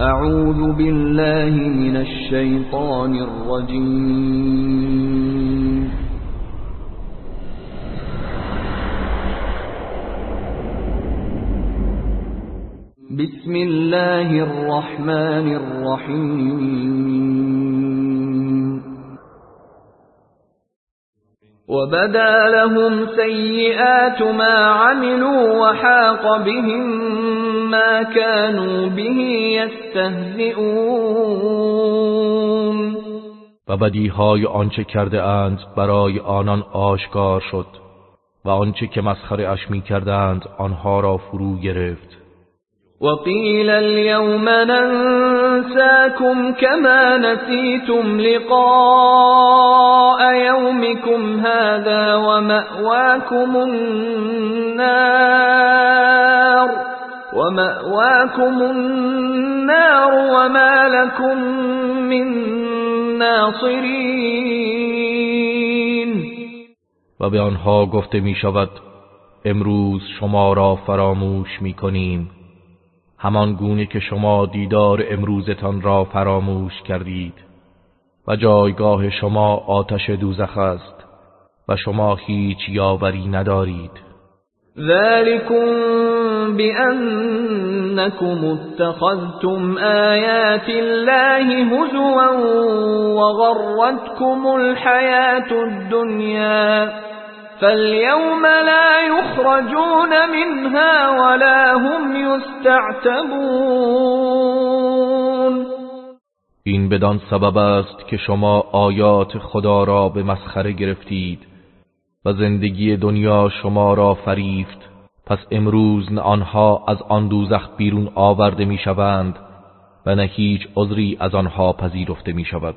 أعوذ بالله من الشیطان الرجیم بسم الله الرحمن الرحیم وبدا لهم سيئات ما عملوا وحاق بهم ما كانوا به يستهزئون. و بدیهای آنچه کرده اند برای آنان آشکار شد و آنچه که مسخره اش می کردند آنها را فرو گرفت. وقيل اليوم ننساكم كما نسيتم لقاء يومكم هذا ومأواكم النار. ومأواكم النار وما لكم من ناصرين و به آنها گفته می شود امروز شما را فراموش می کنیم همان گونه که شما دیدار امروزتان را فراموش کردید. و جایگاه شما آتش دوزخ است و شما هیچ یاوری ندارید. ذلكم بأنكم اتخذتم آيات الله هزوا وغرتكم الحياة الدنيا فاليوم لا يخرجون منها ولا هم يستعتبون. این بدان سبب است که شما آیات خدا را به مسخره گرفتید و زندگی دنیا شما را فریفت. پس امروز نه آنها از آن دوزخ بیرون آورده می‌شوند و نه هیچ عذری از آنها پذیرفته می شود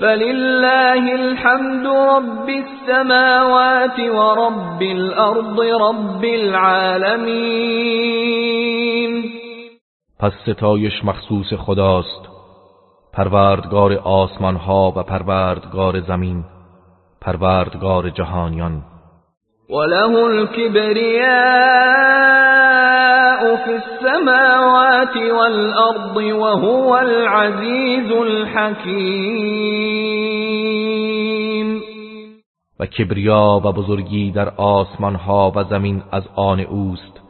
فلله الحمد رب السماوات ورب الأرض رب العالمين. پس ستایش مخصوص خداست. پروردگار آسمان ها و پروردگار زمین پروردگار جهانیان. وله الكبرياء في السماوات والأرض وهو العزيز الحكيم و کبریا و بزرگی در آسمان ها و زمین از آن اوست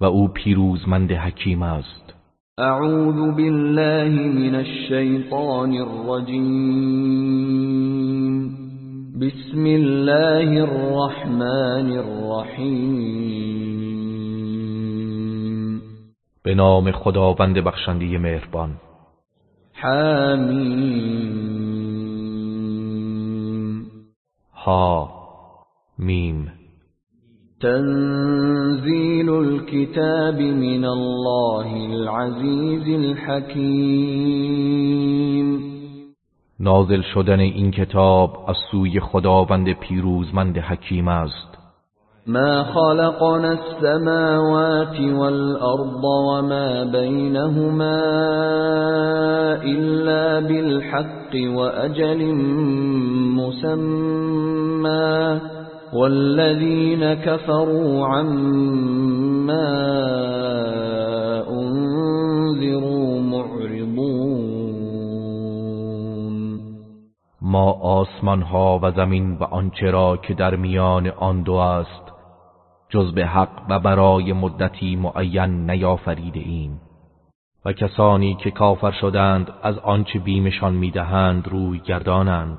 و او پیروزمند حکیم است. اعوذ بالله من الشیطان الرجیم. بسم الله الرحمن الرحیم به نام خداوند بخشنده مهربان. حمیم. ها میم. تنزيل الكتاب من الله العزيز الحكيم نازل شدن این کتاب از سوی خداوند پیروزمند حکیم است. ما خلقنا السماوات والأرض وما بينهما إلا بالحق وأجل مسمى والذين كفروا عما أنذروا ما آسمان ها و زمین و آنچه را که در میان آن دو است جز به حق و برای مدتی معین نیافریده ایم. و کسانی که کافر شدند از آنچه بیمشان می‌دهند روی گردانند.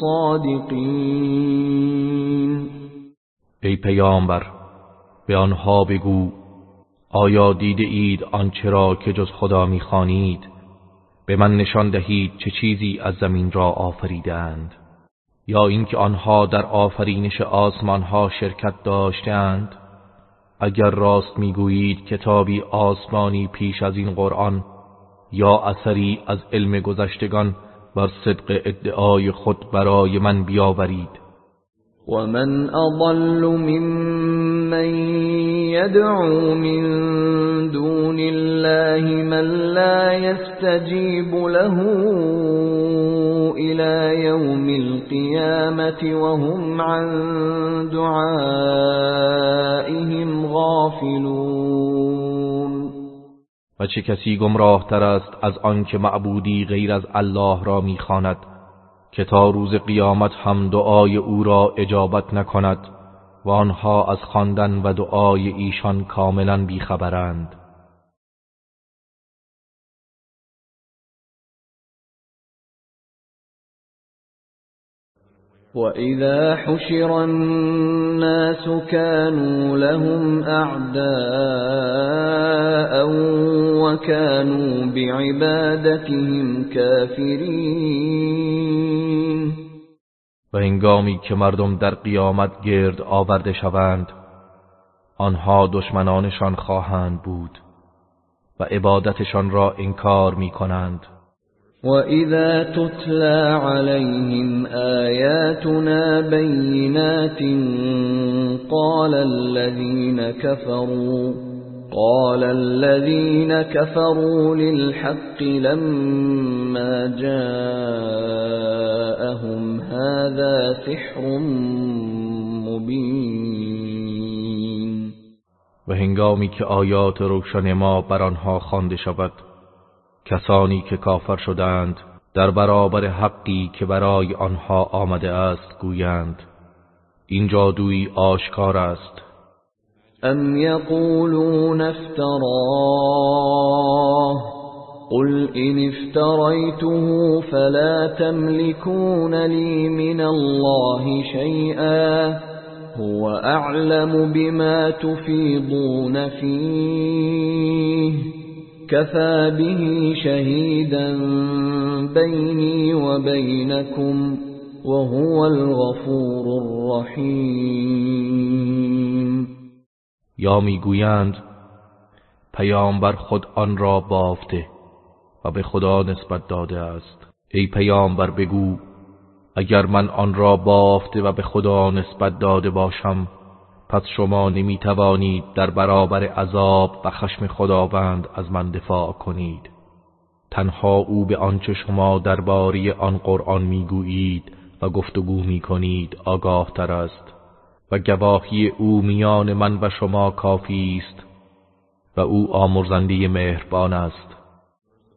صادقين. ای پیامبر به آنها بگو آیا دیده اید آنچه را که جز خدا می‌خوانید؟ به من نشان دهید چه چیزی از زمین را آفریدند یا اینکه آنها در آفرینش آسمانها شرکت داشتند اگر راست می‌گویید کتابی آسمانی پیش از این قرآن یا اثری از علم گذشتگان بر صدق ادعای خود برای من بیاورید. ومن أضل ممن يدعو من دون الله من لا يستجيب له إلى يوم القيامة وهم عن دعائهم غافلون چه کسی گمراه تر است از آنکه معبودی غیر از الله را می‌خواند که تا روز قیامت هم دعای او را اجابت نکند و آنها از خواندن و دعای ایشان کاملا بیخبرند. وَإِذَا حُشِرَ النَّاسُ كَانُوا لَهُمْ أَعْدَاءً وَكَانُوا بِعِبَادَتِهِمْ كَافِرِينَ و هنگامی که مردم در قیامت گرد آورده شوند آنها دشمنانشان خواهند بود و عبادتشان را انکار می کنند وَإِذَا تُتْلَى عَلَيْهِمْ آيَاتُنَا بَيِّنَاتٍ قَالَ الَّذِينَ كَفَرُوا قَالَ الَّذِينَ كَفَرُوا لِلْحَقِّ لَمَّا جَاءَهُمْ هَذَا سِحْرٌ مُبِينٌ و آیات روشن ما بر آنها خوانده کسانی که کافر شدند در برابر حقی که برای آنها آمده است گویند این جادویی آشکار است. ام یقولون افتراه قل إن افتريته فلا تملكون لي من الله شيئا هو أعلم بما تفيضون فيه كفى به شهيدا بيني وبينكم وهو الغفور الرحیم یا می‌گویند پیامبر خود آن را بافته و به خدا نسبت داده است. ای پیامبر بگو اگر من آن را بافته و به خدا نسبت داده باشم پس شما نمی توانید در برابر عذاب و خشم خداوند از من دفاع کنید. تنها او به آنچه شما درباره آن قرآن می‌گویید و گفتگو می کنید آگاه تر است و گواهی او میان من و شما کافی است و او آمرزنده مهربان است.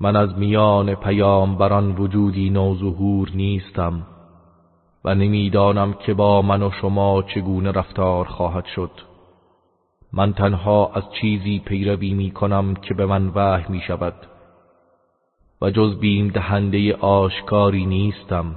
من از میان پیامبران وجودی نوظهور نیستم و نمی‌دانم که با من و شما چگونه رفتار خواهد شد. من تنها از چیزی پیروی می کنم که به من وحی می شود و جز بیم دهنده آشکاری نیستم.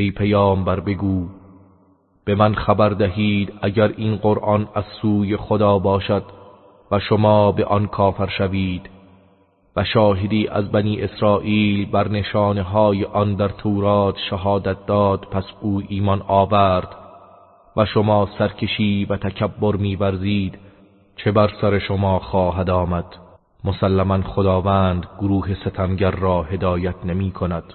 ای پیامبر بگو به من خبر دهید اگر این قرآن از سوی خدا باشد و شما به آن کافر شوید و شاهدی از بنی اسرائیل بر نشانه های آن در تورات شهادت داد پس او ایمان آورد و شما سرکشی و تکبر میورزید چه بر سر شما خواهد آمد؟ مسلما خداوند گروه ستمگر را هدایت نمی کند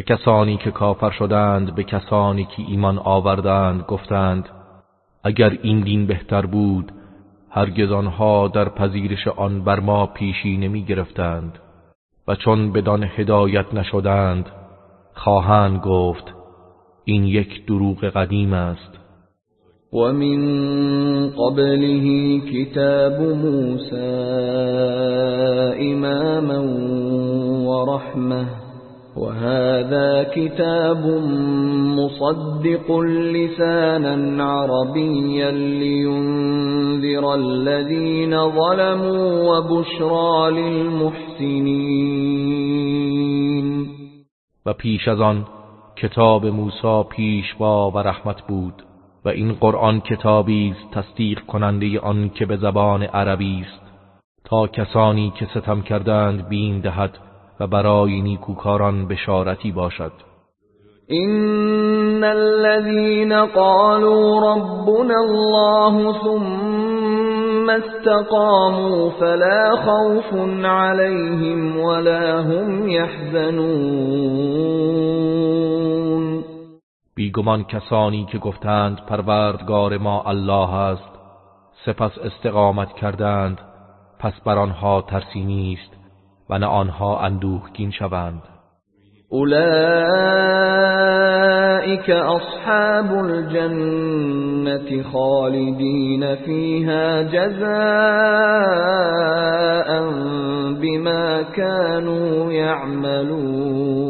و کسانی که کافر شدند به کسانی که ایمان آوردند گفتند اگر این دین بهتر بود هرگز آنها در پذیرش آن بر ما پیشی نمی گرفتند و چون بدان هدایت نشدند خواهند گفت این یک دروغ قدیم است. و من قبله کتاب موسی اماما و رحمه وهذا كتاب مصدق لسانا عربيا لينذر الذين ظلموا وبشرى للمحسنين. و پیش از آن کتاب موسی پیشوا و رحمت بود و این قرآن کتابی است تصدیق کننده آن که به زبان عربی است. تا کسانی که ستم کردند بین دهد و برای نیکوکاران بشارتی باشد. ان الذين قالوا ربنا الله ثم استقاموا فلا خوف عليهم ولا هم يحزنون. بیگمان کسانی که گفتند پروردگار ما الله است سپس استقامت کردند پس بر آنها ترسی نیست. و نه آنها اندوهگین شوند. اولئك اصحاب الجنة خالدین فيها جزاء بما كانوا يعملون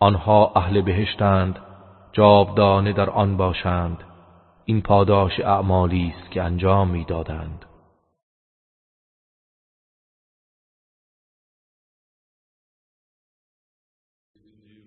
آنها اهل بهشتند جاودانه در آن باشند. این پاداش اعمالی است که انجام می‌دادند.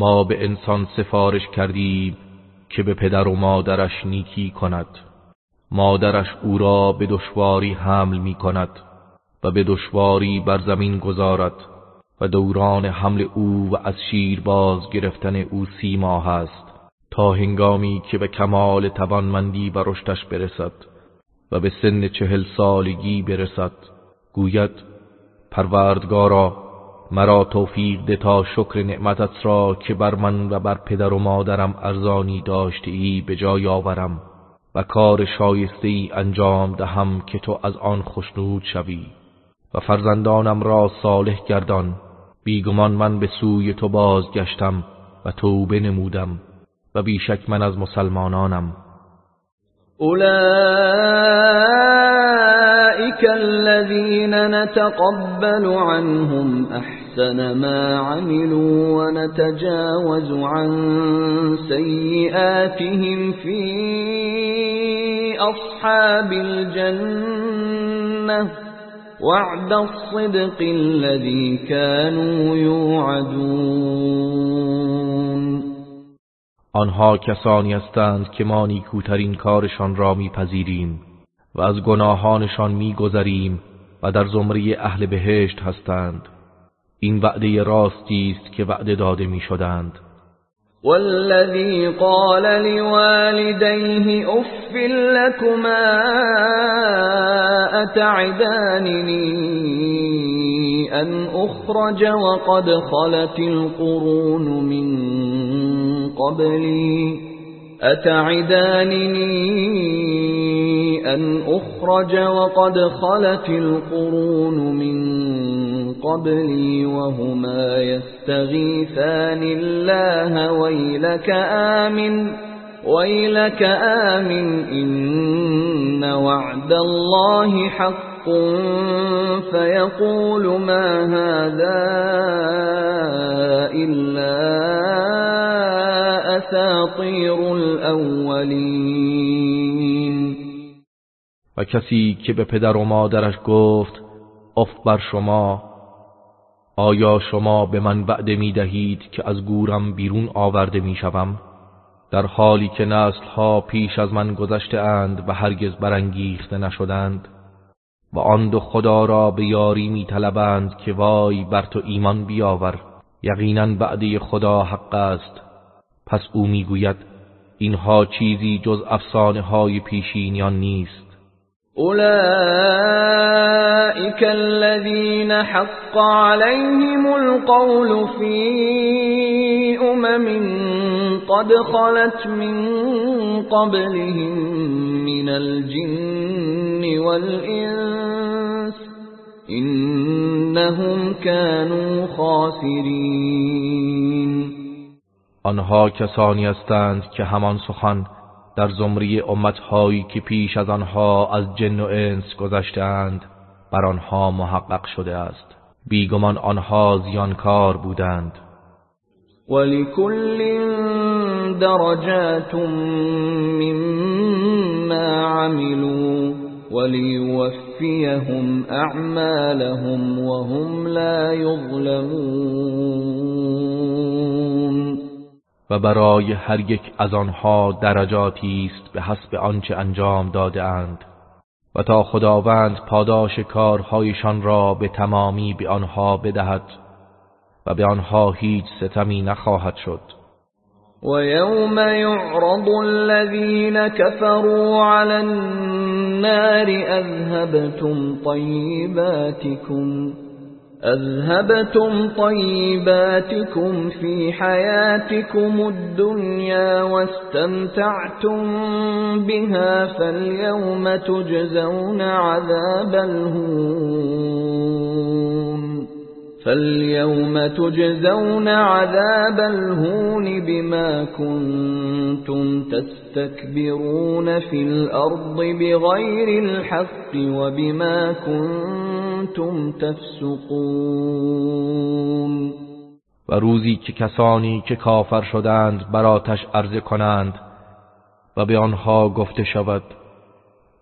ما به انسان سفارش کردیم که به پدر و مادرش نیکی کند. مادرش او را به دشواری حمل می کند و به دشواری بر زمین گذارد و دوران حمل او و از شیر باز گرفتن او سی ماه است تا هنگامی که به کمال توانمندی و رشدش برسد و به سن چهل سالگی برسد. گوید پروردگارا مرا توفیق ده تا شکر نعمتت را که بر من و بر پدر و مادرم ارزانی داشته ای به جای آورم و کار شایسته ای انجام دهم که تو از آن خشنود شوی و فرزندانم را صالح گردان. بیگمان من به سوی تو بازگشتم و توبه نمودم و بیشک من از مسلمانانم. اولئك الذين نتقبل عنهم احسن ما عملوا ونتجاوز عن سيئاتهم في اصحاب الجنه وعد الصدق الذي كانوا يوعدون آنها کسانی هستند که ما نیکوترین کارشان را میپذیریم. و از گناهانشان میگذریم و در زمره اهل بهشت هستند. این وعده راستی است که وعده داده می شدند والذي قال لوالديه اف لكما اتعدانني ان اخرج وقد خلت القرون من قبلي اتعدانني أن أخرج وقد خلت القرون من قبلي وهما يستغيثان الله ويلك آمن ويلك آمن إن وعد الله حق. فيقول ما هذا إلا أساطير الأولين. کسی که به پدر و مادرش گفت اف بر شما آیا شما به من وعده می دهید که از گورم بیرون آورده می شوم؟ در حالی که ها پیش از من گذشته اند و هرگز برانگیخته نشدند و آن دو خدا را به یاری می طلبند که وای بر تو ایمان بیاور یقینا بعده خدا حق است پس او می‌گوید اینها چیزی جز افسانه های پیشینیان نیست أولئك الذين حق عليهم القول في أمم قد خلت من قبلهم من الجن والإنس إنهم كانوا خاسرين. آنها کسانی هستند که همان سخن در زمری امتهایی که پیش از آنها از جن و انس گذشتهاند بر آنها محقق شده است. بیگمان آنها زیانکار بودند. ولكل درجات مما عملوا وليوفيهم اعمالهم وهم لا يظلمون و برای هر یک از آنها درجاتی است به حسب آنچه انجام داده اند. و تا خداوند پاداش کارهایشان را به تمامی به آنها بدهد و به آنها هیچ ستمی نخواهد شد. و یوم یعرض الذین كفروا علی النار اذهبتم طیباتكم أذهبتم طيباتكم في حياتكم الدنيا واستمتعتم بها فاليوم تجزون عذاب الهون. فاليوم تجزون عذاب الهون بما كنتم تستكبرون في الأرض بغير الحق وبما كنتم تفسقون و روزی که کسانی که کافر شدند براتش عرضه کنند و به آنها گفته شود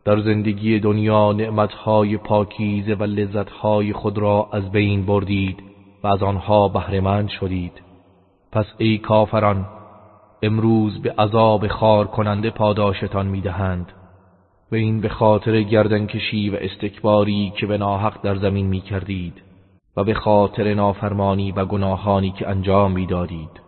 در زندگی دنیا نعمتهای پاکیزه و لذتهای خود را از بین بردید و از آنها بهرهمند شدید. پس ای کافران امروز به عذاب خار کننده پاداشتان می‌دهند و این به خاطر گردنکشی و استکباری که به ناحق در زمین می کردید و به خاطر نافرمانی و گناهانی که انجام می‌دادید.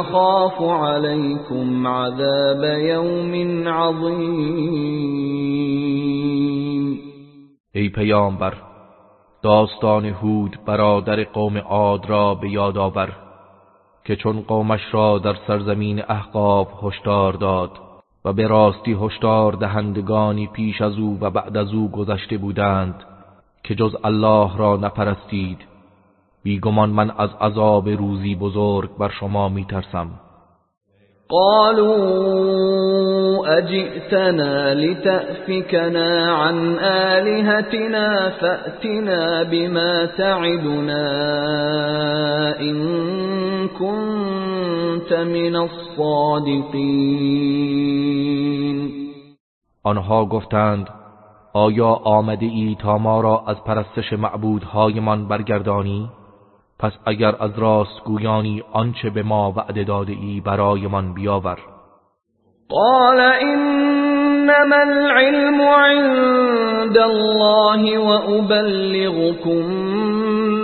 أخاف عليكم عذاب يوم عظيم. ای پیامبر داستان هود برادر قوم عاد را به یاد آور که چون قومش را در سرزمین احقاب هشدار داد و به راستی هشدار دهندگانی پیش از او و بعد از او گذشته بودند که جز الله را نپرستید. بیگمان من از عذاب روزی بزرگ بر شما میترسم قالوا اجئتنا لتأفكنا عن آلهتنا فأتنا بما تعدنا إن كنت من الصادقين آنها گفتند آیا آمده ای تا ما را از پرستش معبودهایمان برگردانی؟ پس اگر از راست گویانی آنچه به ما وعده داده ای برایمان بیاور. قال انما العلم عند الله وابلغكم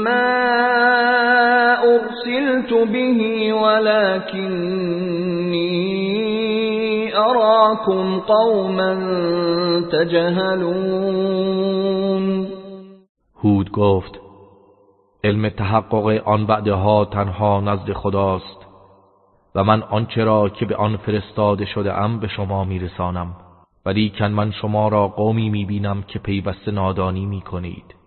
ما ارسلت به ولكني اراكم قوما تجهلون. هود گفت علم تحقق آن وعده ها تنها نزد خداست. و من آنچه را که به آن فرستاده شده ام به شما میرسانم. ولیکن من شما را قومی می‌بینم که پیوسته نادانی می‌کنید.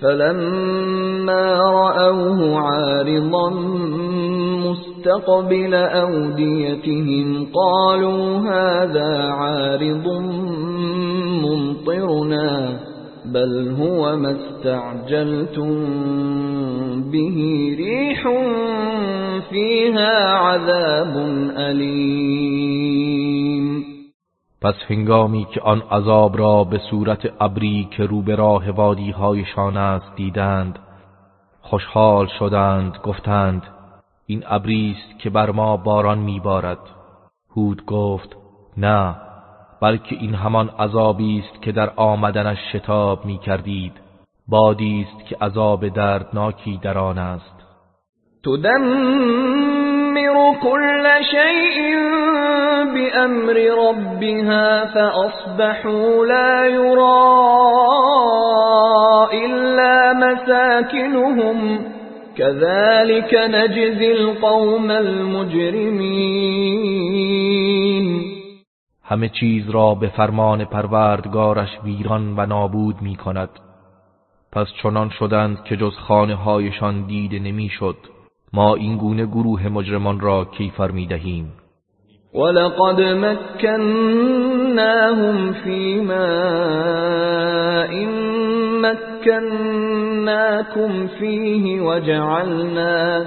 فلما رأوه عارضا مستقبل أوديتهم قالوا هذا عارض ممطرنا. بل هو ما استعجلتم به ريح فيها عذاب علیم پس هنگامی که آن عذاب را به صورت ابری که رو به راه وادی هایشان است دیدند خوشحال شدند گفتند این ابری است که بر ما باران میبارد. هود گفت نه بلکه این همان عذابی است که در آمدنش شتاب می کردید بادی است که عذاب دردناکی در آن است. تدمر كل شيء بأمر ربها فأصبحوا لا يرى إلا مساكنهم كذلك نجزي القوم المجرمين همه چیز را به فرمان پروردگارش ویران و نابود می کند پس چنان شدند که جز خانه هایشان دیده نمی‌شد. ما این گونه گروه مجرمان را کیفر می دهیم ولقد مكناهم فيما إن مكناكم فيه وجعلنا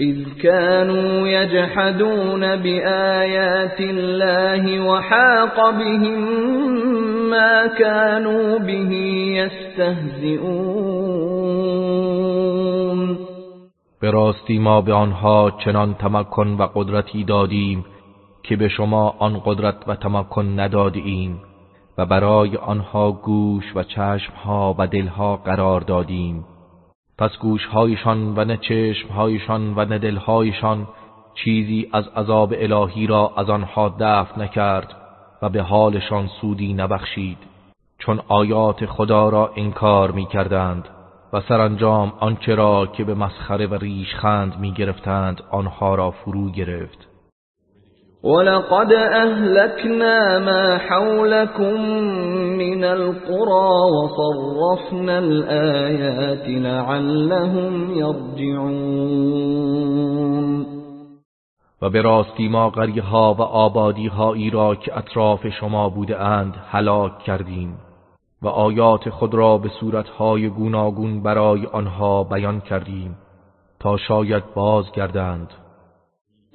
إذ كانوا يجحدون بآيات الله وحاق بهم ما كانوا به يستهزئون. به راستی ما به آنها چنان تمکن و قدرتی دادیم که به شما آن قدرت و تمکن ندادیم و برای آنها گوش و چشمها و دلها قرار دادیم. پس گوشهایشان و نه چشمهایشان و نه دلهایشان چیزی از عذاب الهی را از آنها دفع نکرد و به حالشان سودی نبخشید چون آیات خدا را انکار می کردند و سرانجام آنچه را که به مسخره و ریشخند می گرفتند آنها را فرو گرفت. ولقد أهلكنا ما حولكم من القرى وصرفنا الآيات لعلهم يرجعون و به راستی ما قریه ها و آبادی هایی را که اطراف شما بوده اند هلاک کردیم و آیات خود را به صورتهای گوناگون برای آنها بیان کردیم تا شاید بازگردند.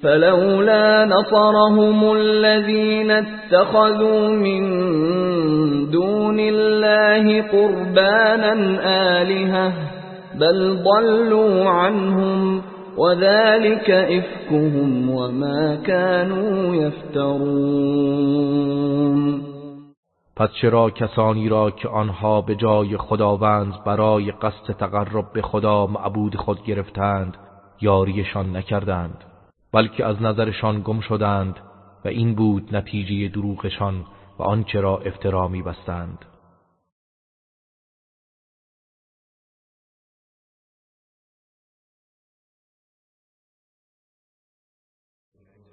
فلولا نصرهم الذين اتخذوا من دون الله قربانا آلهة بل ضلوا عنهم وذلك إفكهم وما كانوا يفترون. پس چرا کسانی را که آنها به جای خداوند برای قصد تقرب به خدا معبود خود گرفتند یاریشان نکردند؟ بلکه از نظرشان گم شدند و این بود نتیجه دروغشان و آنچه را افترا بستند.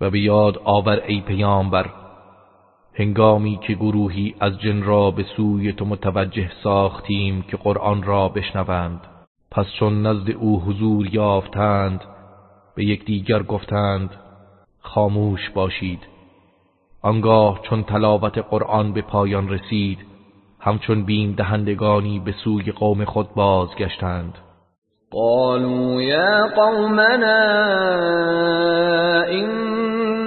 و به یاد آور ای پیامبر. هنگامی که گروهی از جن را به سوی تو متوجه ساختیم که قرآن را بشنوند. پس چون نزد او حضور یافتند به یکدیگر گفتند خاموش باشید. آنگاه چون تلاوت قرآن به پایان رسید همچون بین دهندگانی به سوی قوم خود بازگشتند. قالوا یا قومنا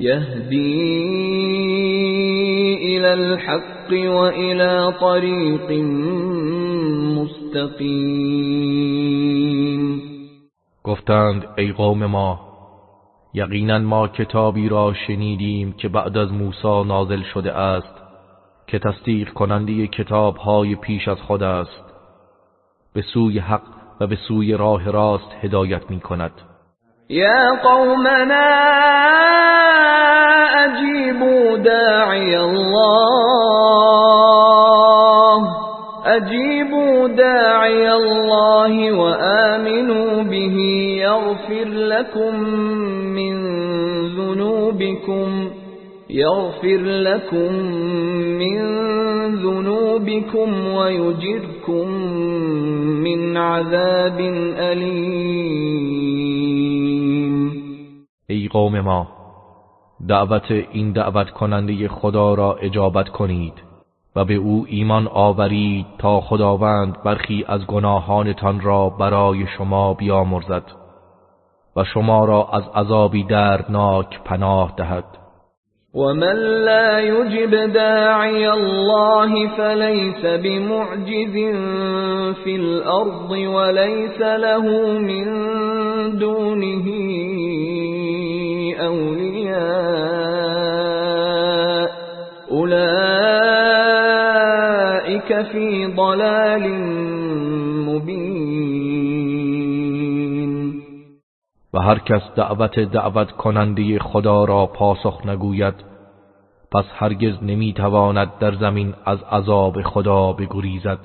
يهدي إلى الحق وإلى طریق مستقیم گفتند ای قوم ما یقینا ما کتابی را شنیدیم که بعد از موسی نازل شده است که تصدیق کننده کتاب های پیش از خود است. به سوی حق و به سوی راه راست هدایت می کند یا قومنا اجیبوا داعی الله. اجیبوا داعی الله وآمنوا به. یغفر لكم من ذنوبكم. يغفر لكم من ذنوبكم ويجركم من عذاب أليم. ای قوم ما دعوت این دعوت کننده خدا را اجابت کنید و به او ایمان آورید تا خداوند برخی از گناهانتان را برای شما بیامرزد و شما را از عذابی دردناک پناه دهد. ومن لا يجب داعي الله فليس بمعجز في الأرض وليس له من دونه أولياء أولئك في ضلال مبين. و هر کس دعوت دعوت کننده خدا را پاسخ نگوید پس هرگز نمی‌تواند در زمین از عذاب خدا بگریزد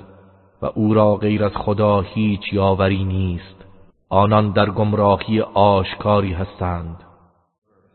و او را غیر از خدا هیچ یاوری نیست. آنان در گمراهی آشکاری هستند.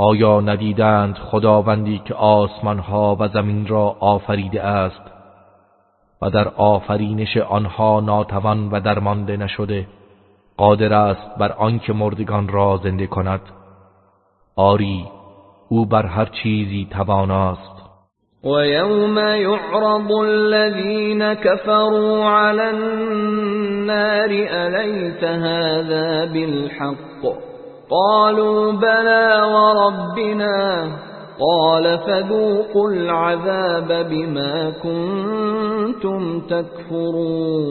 آیا ندیدند خداوندی که آسمانها و زمین را آفریده است و در آفرینش آنها ناتوان و درمانده نشده قادر است بر آنکه مردگان را زنده کند؟ آری او بر هر چیزی تواناست. یوم يعرض الذين كفروا على النار أليس هذا بالحق؟ قالوا بلى وربنا قال فذوقوا العذاب بما كنتم تكفرون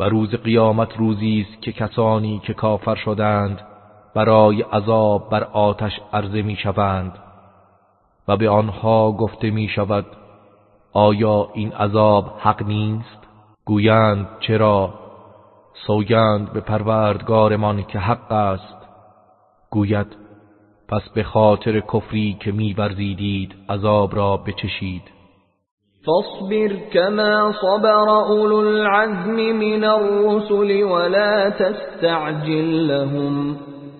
و روز قیامت روزی است که کسانی که کافر شدند برای عذاب بر آتش عرضه می شوند و به آنها گفته می شود آیا این عذاب حق نیست؟ گویند چرا سوگند به پروردگارمان که حق است. گوید پس به خاطر کفری که میورزیدید عذاب را بچشید. فاصبر كما صبر اولو العزم من الرسل ولا تستعجل لهم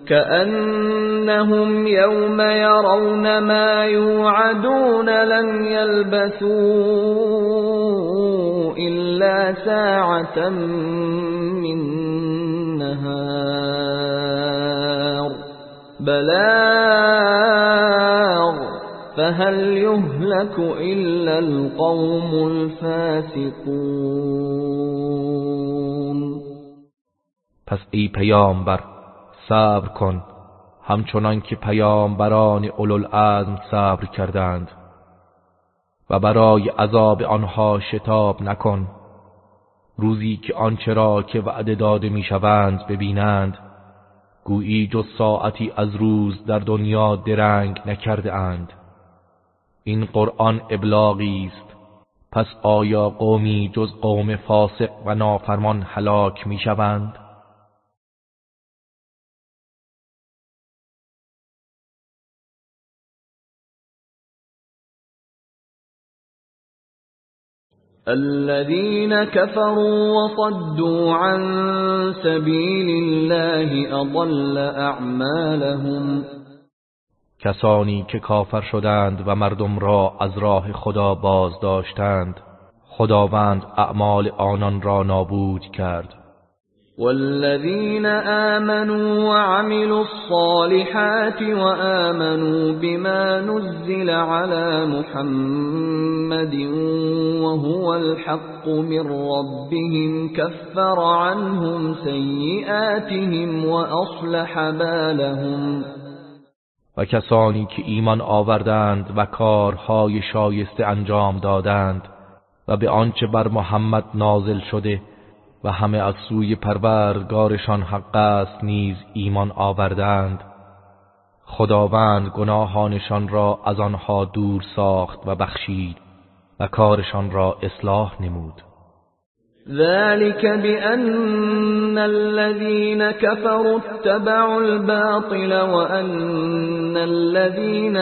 كأنهم يوم يرون ما يوعدون لن يلبثوا إلا ساعة من نهار بلاغ فهل يهلك إلا القوم الفاسقون پس ای پیامبر صبر کن همچنان که پیامبران اولوالعزم صبر کردند. و برای عذاب آنها شتاب نکن. روزی که آنچه را که وعده داده می‌شوند ببینند گویی جز ساعتی از روز در دنیا درنگ نکرده اند. این قرآن ابلاغی است. پس آیا قومی جز قوم فاسق و نافرمان هلاک می‌شوند؟ الذين كفروا وصدوا عن سبيل الله اضل اعمالهم کسانی که کافر شدند و مردم را از راه خدا باز داشتند خداوند اعمال آنان را نابود کرد. والذين آمنوا وعملوا الصالحات وآمنوا بما نزل على محمد وهو الحق من ربهم كفر عنهم سيئاتهم وأصلح بالهم. و کسانی که ایمان آوردند و کارهای شایسته انجام دادند و به آنچه بر محمد نازل شده و همه از سوی پروردگارشان حق است نیز ایمان آوردند. خداوند گناهانشان را از آنها دور ساخت و بخشید و کارشان را اصلاح نمود. ذلك بأن الذين كفروا اتبعوا الباطل وأن الذين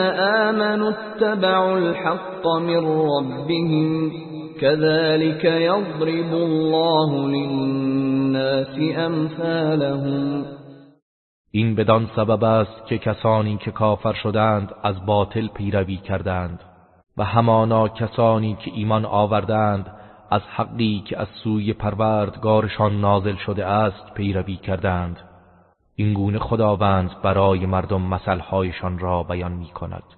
آمنوا اتبعوا الحق من ربهم. كذلك يضرب الله للناس امثالهم این بدان سبب است که کسانی که کافر شدند از باطل پیروی کردند و همانا کسانی که ایمان آوردند از حقی که از سوی پروردگارشان نازل شده است پیروی کردند. این گونه خداوند برای مردم مثلهایشان را بیان می کند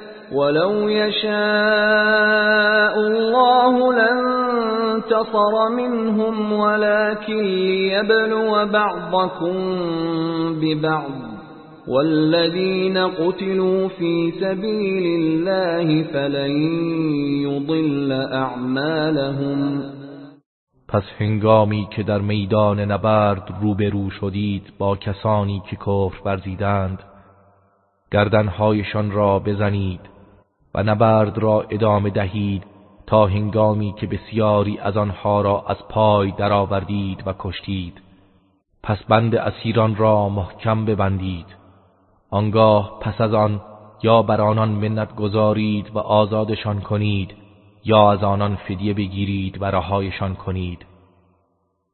ولو يشاء الله لانتصر منهم ولكن ليبلو بعضكم ببعض والذين قتلوا في سبيل الله فلن يضل اعمالهم پس هنگامی که در میدان نبرد روبرو شدید با کسانی که کفر ورزیدند گردنهایشان را بزنید و نبرد را ادامه دهید تا هنگامی که بسیاری از آنها را از پای درآوردید و کشتید. پس بند اسیران را محکم ببندید. آنگاه پس از آن یا بر آنان منت گذارید و آزادشان کنید یا از آنان فدیه بگیرید و رهایشان کنید.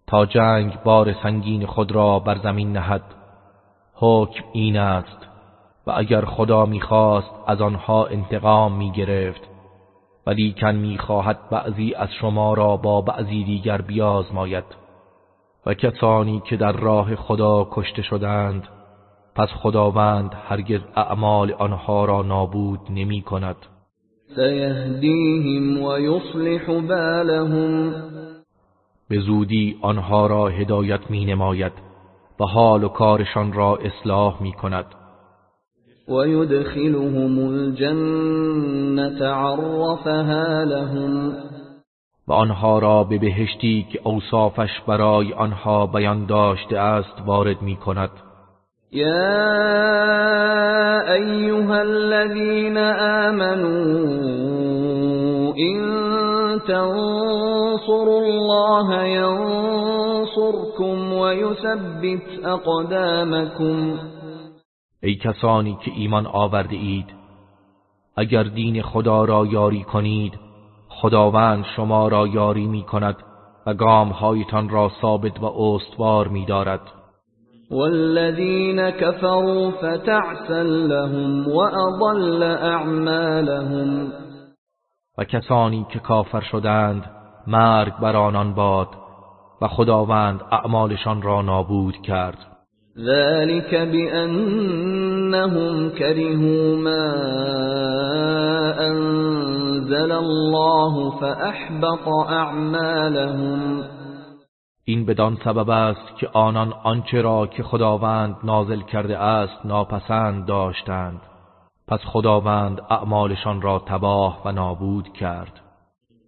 تا جنگ بار سنگین خود را بر زمین نهد حکم این است و اگر خدا می‌خواست از آنها انتقام می‌گرفت. ولیکن می‌خواهد بعضی از شما را با بعضی دیگر بیازماید. و کسانی که در راه خدا کشته شدند پس خداوند هرگز اعمال آنها را نابود نمی کند سيهديهم ويصلح بالهم. به زودی آنها را هدایت می نماید و حال و کارشان را اصلاح می کند ويدخلهم الجنة عرفها لهم. و آنها را به بهشتی که اوصافش برای آنها بیان داشته است وارد می کند یا ایها الذین آمنوا این تنصروا الله ینصركم ويثبت اقدامكم ای کسانی که ایمان آورده اید اگر دین خدا را یاری کنید خداوند شما را یاری می کند و گامهایتان را ثابت و استوار می دارد والذین كفروا فتعسا لهم واضل اعمالهم. و کسانی که کافر شدند مرگ بر آنان باد و خداوند اعمالشان را نابود کرد. ذلك بأنهم كرهوا ما أنزل الله فأحبط أعمالهم. این بدان سبب است که آنان آنچه را که خداوند نازل کرده است ناپسند داشتند. پس خداوند اعمالشان را تباه و نابود کرد.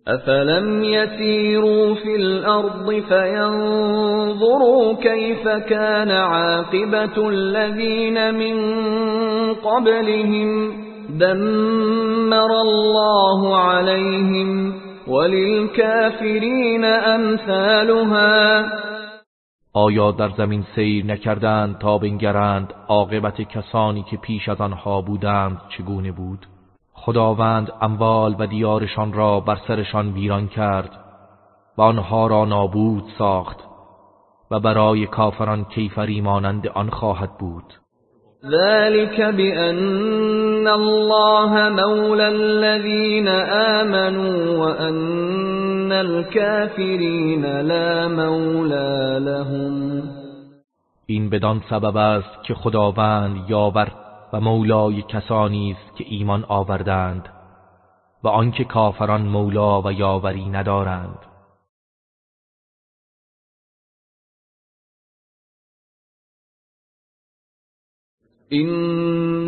أفلم يسيروا في الأرض فينظروا كيف كان عاقبة الذين من قبلهم دمر الله عليهم وللكافرين أمثالها آیا در زمین سیر نکردند تا بنگرند عاقبت کسانی که پیش از آنها بودند چگونه بود؟ خداوند اموال و دیارشان را بر سرشان ویران کرد و آنها را نابود ساخت و برای کافران کیفری مانند آن خواهد بود. ذلك بأن الله مولى الذين آمنوا وأن الكافرين لا مولى لهم. این بدان سبب است که خداوند یاور و مولای کسانی است که ایمان آوردند و آنکه کافران مولا و یاوری ندارند.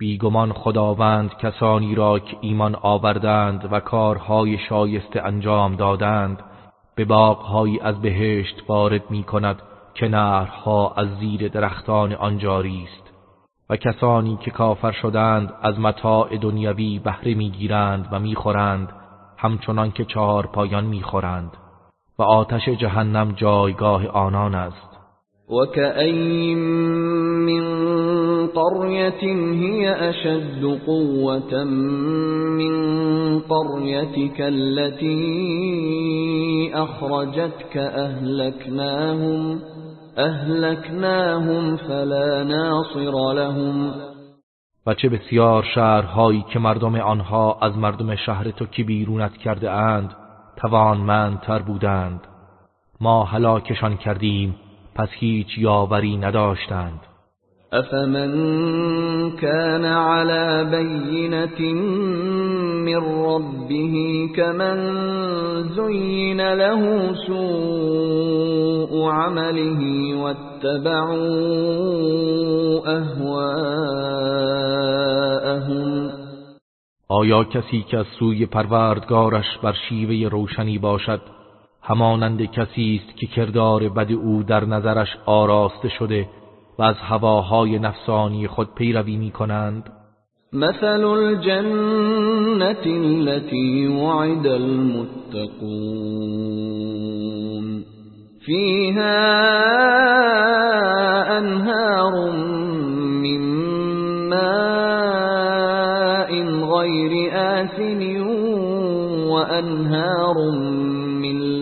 بیگمان خداوند کسانی را که ایمان آوردند و کارهای شایسته انجام دادند به باغهایی از بهشت وارد می کند که نهرها از زیر درختان آن جاری است. و کسانی که کافر شدند از متاع دنیوی بهره می‌گیرند و می‌خورند همچنان که چهار پایان می‌خورند. و آتش جهنم جایگاه آنان است. وكأين من قرية هي أشد قوة من قريتك التي أخرجتك أهلكناهم أهلكناهم فلا ناصر لهم و چه بسیار شهرهایی که مردم آنها از مردم شهر تو که بیرونت کرده اند توانمندتر بودند. ما هلاکشان کردیم پس هیچ یاوری نداشتند. افمن كان على بينة من ربه كمن زين له سوء عمله واتبعوا اهواءهم آیا کسی که از سوی پروردگارش بر شیوه روشنی باشد همانند کسی است که کردار بد او در نظرش آراسته شده و از هواهای نفسانی خود پیروی می کنند مثل الجنة التي وعد المتقون. فيها أنهار من ماء غير آسن وأنهار من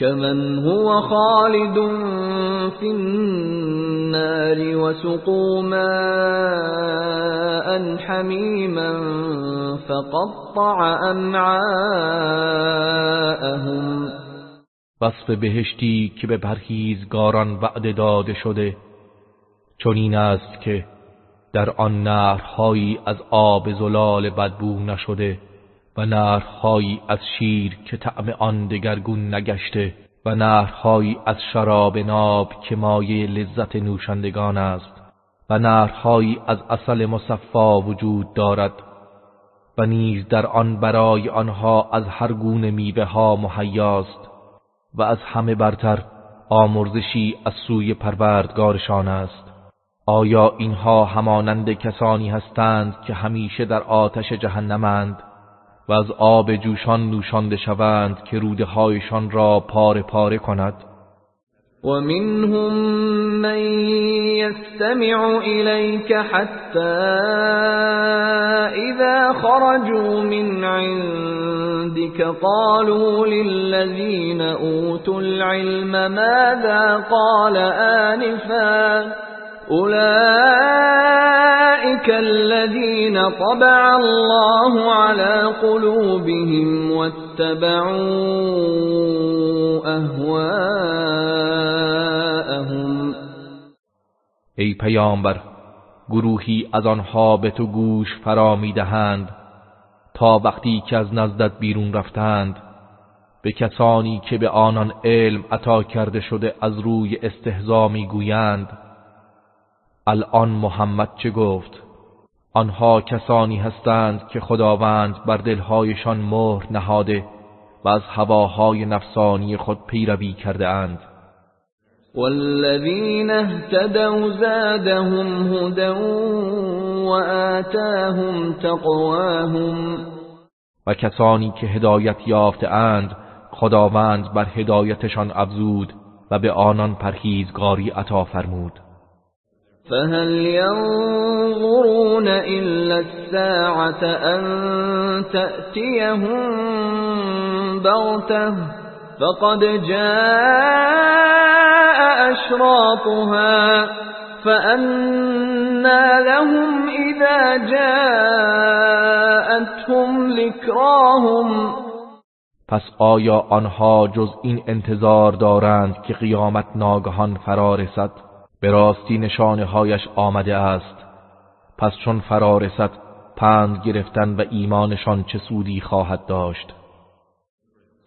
كمن هو خالد في النار وسقوا ماء حمیما فقطع امعاءهم وصف بهشتی که به پرهیزگاران وعده داده شده چون این است که در آن نهرهایی از آب زلال بدبو نشده. و نهرهایی از شیر که طعم آن دگرگون نگشته و نهرهایی از شراب ناب که مایه لذت نوشندگان است و نهرهایی از اصل مصفا وجود دارد و نیز در آن برای آنها از هر گونه میوه ها مهیاست و از همه برتر آمرزشی از سوی پروردگارشان است. آیا اینها همانند کسانی هستند که همیشه در آتش جهنمند و از آب جوشان نوشانده شوند که روده هایشان را پاره پاره کند. ومنهم من يستمع إليك حتى إذا خرجوا من عندك قالوا للذين أوتوا العلم ماذا قال آنفا؟ أولئك الذين طبع الله على قلوبهم واتبعوا أهواءهم. ای پیامبر گروهی از آنها به تو گوش فرا می‌دهند تا وقتی که از نزدت بیرون رفتند به کسانی که به آنان علم عطا کرده شده از روی استهزا می‌گویند. الان محمد چه گفت؟ آنها کسانی هستند که خداوند بر دلهایشان مهر نهاده و از هواهای نفسانی خود پیروی کرده اند. والذین اهتدوا زادهم هدى وآتاهم تقواهم. و کسانی که هدایت یافته اند خداوند بر هدایتشان افزود و به آنان پرهیزگاری عطا فرمود. فهل ينظرون إلا الساعة أن تأتيهم بغتة فقد جاء أشراطها فأنا لهم إذا جاءتهم ذكراهم. پس آیا آنها جز این انتظار دارند که قیامت ناگهان فرا رسد؟ به راستی نشانه هایش آمده است. پس چون فرا رسد پند گرفتن و ایمانشان چه سودی خواهد داشت؟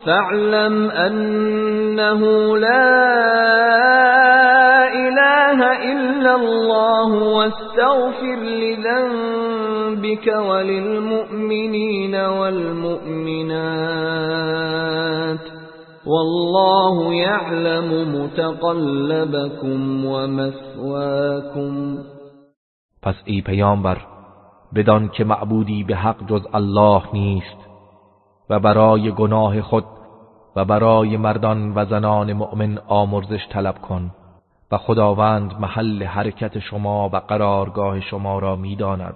فاعلم انه لا اله الا الله واستغفر لذنبك وللمؤمنين والمؤمنات. والله يعلم متقلبكم ومثواكم. پس ای پیامبر بدان که معبودی به حق جز الله نیست و برای گناه خود و برای مردان و زنان مؤمن آمرزش طلب کن و خداوند محل حرکت شما و قرارگاه شما را می‌داند.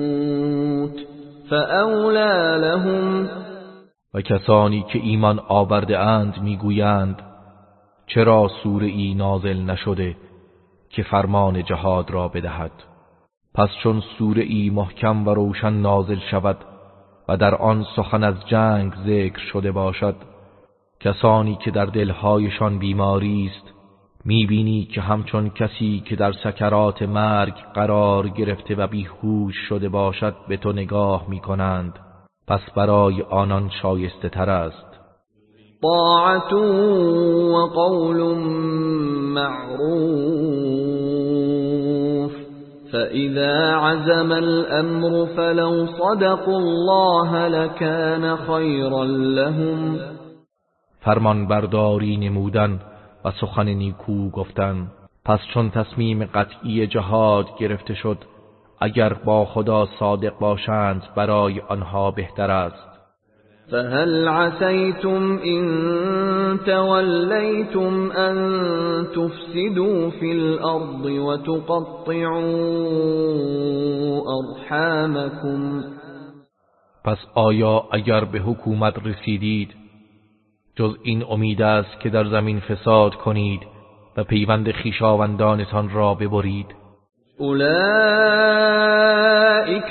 فأولى لهم و کسانی که ایمان آورده اند می‌گویند چرا سوره ای نازل نشده که فرمان جهاد را بدهد؟ پس چون سوره ای محکم و روشن نازل شود و در آن سخن از جنگ ذکر شده باشد کسانی که در دلهایشان بیماری است می‌بینی که همچون کسی که در سکرات مرگ قرار گرفته و بیهوش شده باشد به تو نگاه می‌کنند. پس برای آنان شایسته تر است. طاعت و قول معروف. فإذا عزم الأمر فلو صدقوا الله لكان خيرا لهم. فرمان برداری نمودن و سخن نیکو گفتن. پس چون تصمیم قطعی جهاد گرفته شد اگر با خدا صادق باشند برای آنها بهتر است. فهل عسيتم إن توليتم أن تفسدوا في الأرض وتقطعوا أرحامكم پس آیا اگر به حکومت رسیدید جز این امید است که در زمین فساد کنید و پیوند خیشاوندانتان را ببرید. أولئك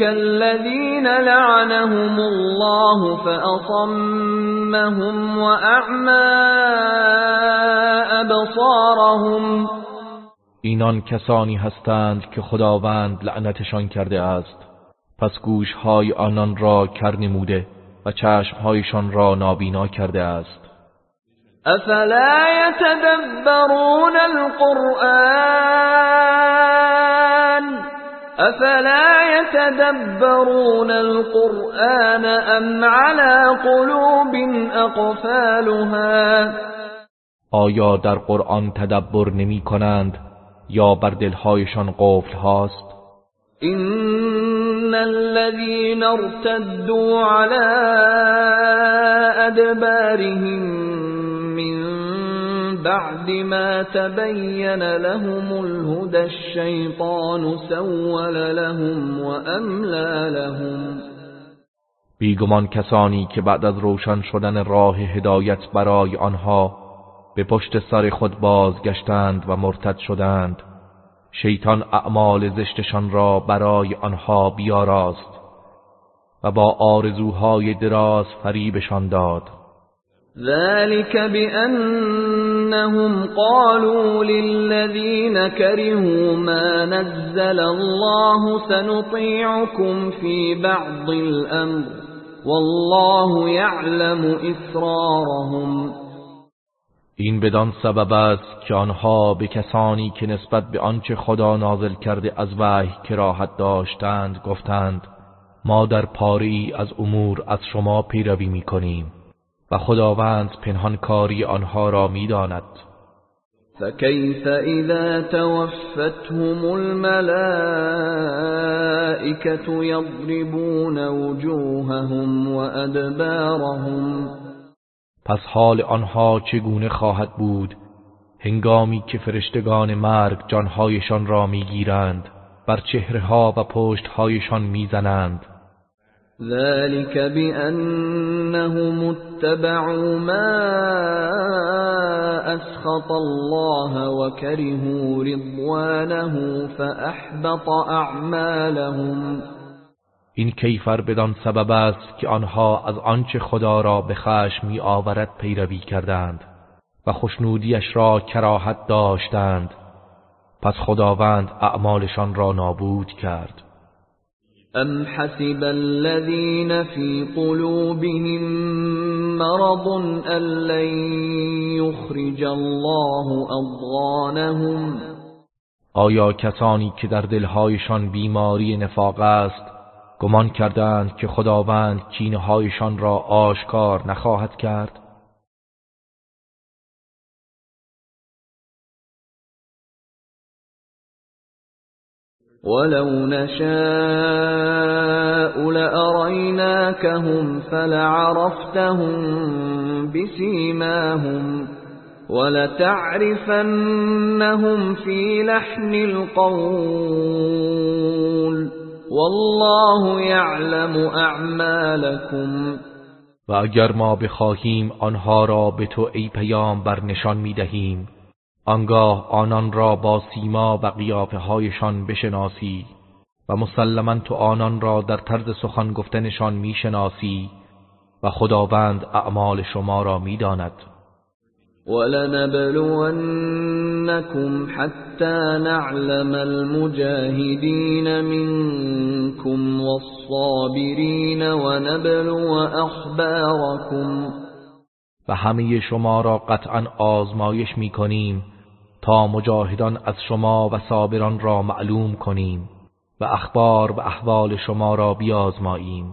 الذين لعنهم الله فأصمهم وأعمى أبصارهم اینان کسانی هستند که خداوند لعنتشان کرده است. پس گوشهای آنان را کرنموده و چشمهایشان را نابینا کرده است. افلا يتدبرون القرآن؟ افلا يتدبرون القرآن ام على قلوب اقفالها آیا در قرآن تدبر نمی کنند یا بر دلهایشان قفل هاست؟ إن الذين ارتدوا على أدبارهم من بعد ما تبين لهم الهدى الشيطان سول لهم وأملى لهم بیگمان کسانی که بعد از روشن شدن راه هدایت برای آنها به پشت سر خود بازگشتند و مرتد شدند شیطان اعمال زشتشان را برای آنها بیاراست و با آرزوهای دراز فریبشان داد. ذلك بأنهم قالوا للذين كرهوا ما نزل الله سنطيعكم في بعض الأمر والله يعلم إسرارهم. این بدان سبب است که آنها به کسانی که نسبت به آنچه خدا نازل کرده از وحی کراهت داشتند گفتند ما در پاری از امور از شما پیروی می کنیم و خداوند پنهانکاری آنها را می‌داند. فكيف اذا توفتهم الملائكة يضربون وجوههم وادبارهم پس حال آنها چگونه خواهد بود؟ هنگامی که فرشتگان مرگ جانهایشان را می‌گیرند بر چهرهها و پشتهایشان می‌زنند. ذلك بأنهم اتبعوا ما أسخط الله وكرهوا رضوانه فأحبط أعمالهم. این کیفر بدان سبب است که آنها از آنچه خدا را به خشم می آورد پیروی کردند و خوشنودیش را کراهت داشتند. پس خداوند اعمالشان را نابود کرد. ام حسب الذين في قلوبهم مرض ان لن يخرج الله اضغانهم. آیا کسانی که در دلهایشان بیماری نفاق است گمان کردند که خداوند کینهایشان را آشکار نخواهد کرد. ولو نشاء لأريناكهم فلعرفتهم بسيماهم ولتعرفنهم في لحن القول. والله يعلم اعمالكم و اگر ما بخواهیم آنها را به تو ای پیام بر نشان می دهیم آنگاه آنان را با سیما و قیافه هایشان بشناسی و مسلما تو آنان را در طرز سخن گفتنشان می‌شناسی و خداوند اعمال شما را می‌داند. ولنبلونكم حتى نعلم المجاهدين منكم والصابرين ونبلو اخباركم و همه شما را قطعا آزمایش می کنیم تا مجاهدان از شما و صابران را معلوم کنیم و اخبار و احوال شما را بیازماییم.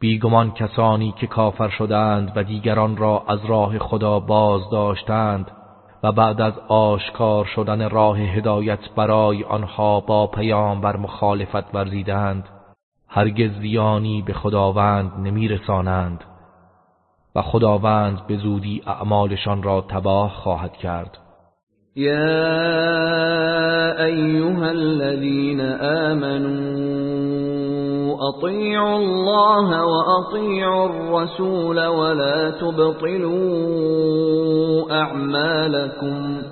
بیگمان کسانی که کافر شدند و دیگران را از راه خدا باز داشتند و بعد از آشکار شدن راه هدایت برای آنها با پیام بر مخالفت ورزیدند هرگز زیانی به خداوند نمیرسانند و خداوند به زودی اعمالشان را تباه خواهد کرد. یا ایها الذین آمنوا اطیعوا الله واطیعوا الرسول ولا تبطلوا اعمالكم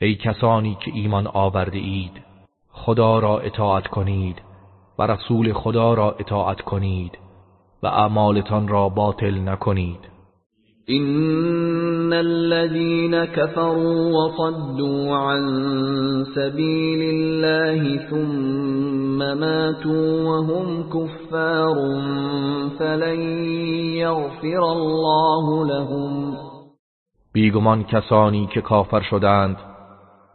ای کسانی که ایمان آورده اید خدا را اطاعت کنید و رسول خدا را اطاعت کنید و اعمالتان را باطل نکنید. إن الذين كفروا وصدوا عن سبيل الله ثم ماتوا وهم كفار فلن يغفر الله لهم. بیگمان کسانی که کافر شدند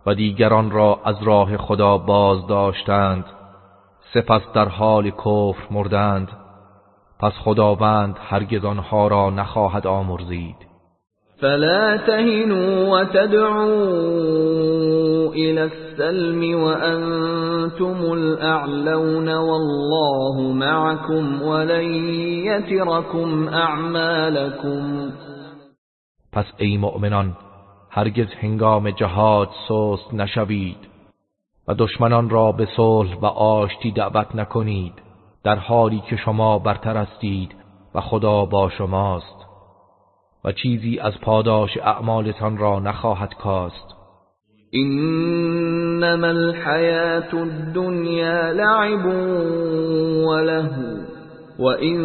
و دیگران را از راه خدا باز داشتند سپس در حال کفر مردند. پس خداوند هرگز آنها را نخواهد آمرزید. فلا تهنوا وتدعوا الى السلم وانتم الاعلون والله معكم ولن اعمالكم پس ای مؤمنان هرگز هنگام جهاد سست نشوید و دشمنان را به صلح و آشتی دعوت نکنید. در حالی که شما برتر هستید و خدا با شماست و چیزی از پاداش اعمالتان را نخواهد کاست. انما الحیات الدنیا لعب وله وإن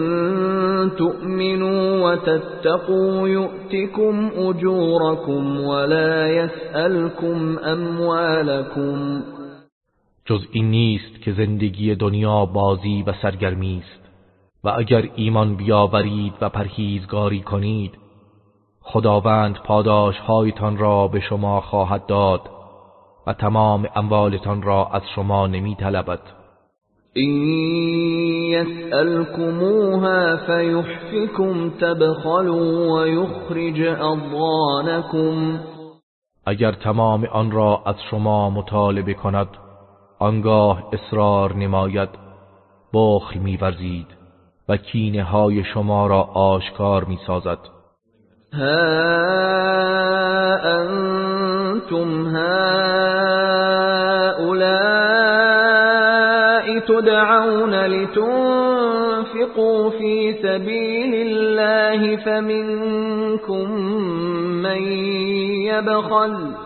تؤمنوا وتتقوا يؤتكم أجوركم ولا يسألكم أموالكم جز این نیست که زندگی دنیا بازی و سرگرمی است. و اگر ایمان بیاورید و پرهیزگاری کنید خداوند پاداش هایتان را به شما خواهد داد و تمام اموالتان را از شما نمی طلبد این یسألکموها فیحفکم تبخلوا و یخرج اضغانکم. اگر تمام آن را از شما مطالبه کند آنگاه اصرار نماید بخل میورزید و کینه های شما را آشکار می‌سازد. ها انتم هؤلاء تدعون لتنفقوا في سبيل الله فمنكم من يبخل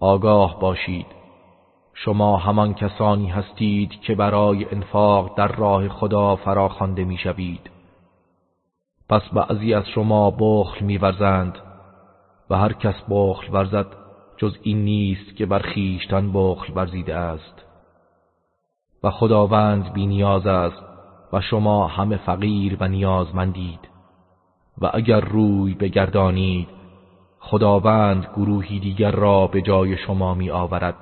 آگاه باشید. شما همان کسانی هستید که برای انفاق در راه خدا فراخوانده می‌شوید. پس بعضی از شما بخل میورزند و هر کس بخل ورزد جز این نیست که بر خیشتن بخل ورزیده است. و خداوند بی نیاز است و شما همه فقیر و نیازمندید. و اگر روی بگردانید خداوند گروهی دیگر را به جای شما می آورد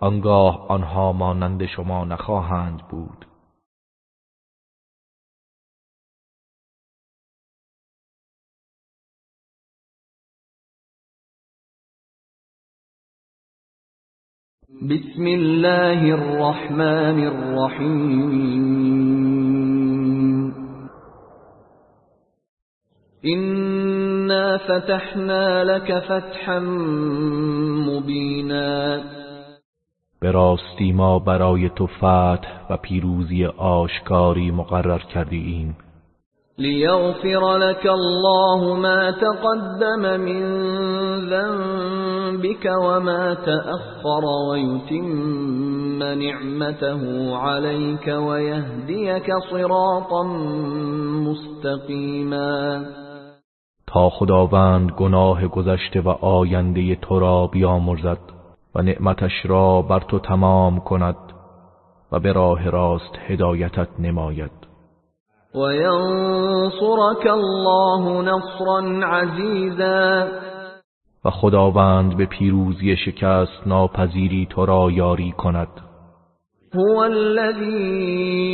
آنگاه آنها مانند شما نخواهند بود. بسم الله الرحمن الرحیم إنا فتحنا لك فتحا مبینا به راستی ما برای تو فتح و پیروزی آشکاری مقرر کرده ایم. ليغفر لك الله ما تقدم من ذنبك وما تأخر ويتم نعمته عليك ويهديك صراطا مستقيما. تا خداوند گناه گذشته و آینده تو را بیامرزد و نعمتش را بر تو تمام کند و به راه راست هدایتت نماید. و ینصرک الله نصرا عزیزا و خداوند به پیروزی شکست ناپذیری تو را یاری کند. هو الذي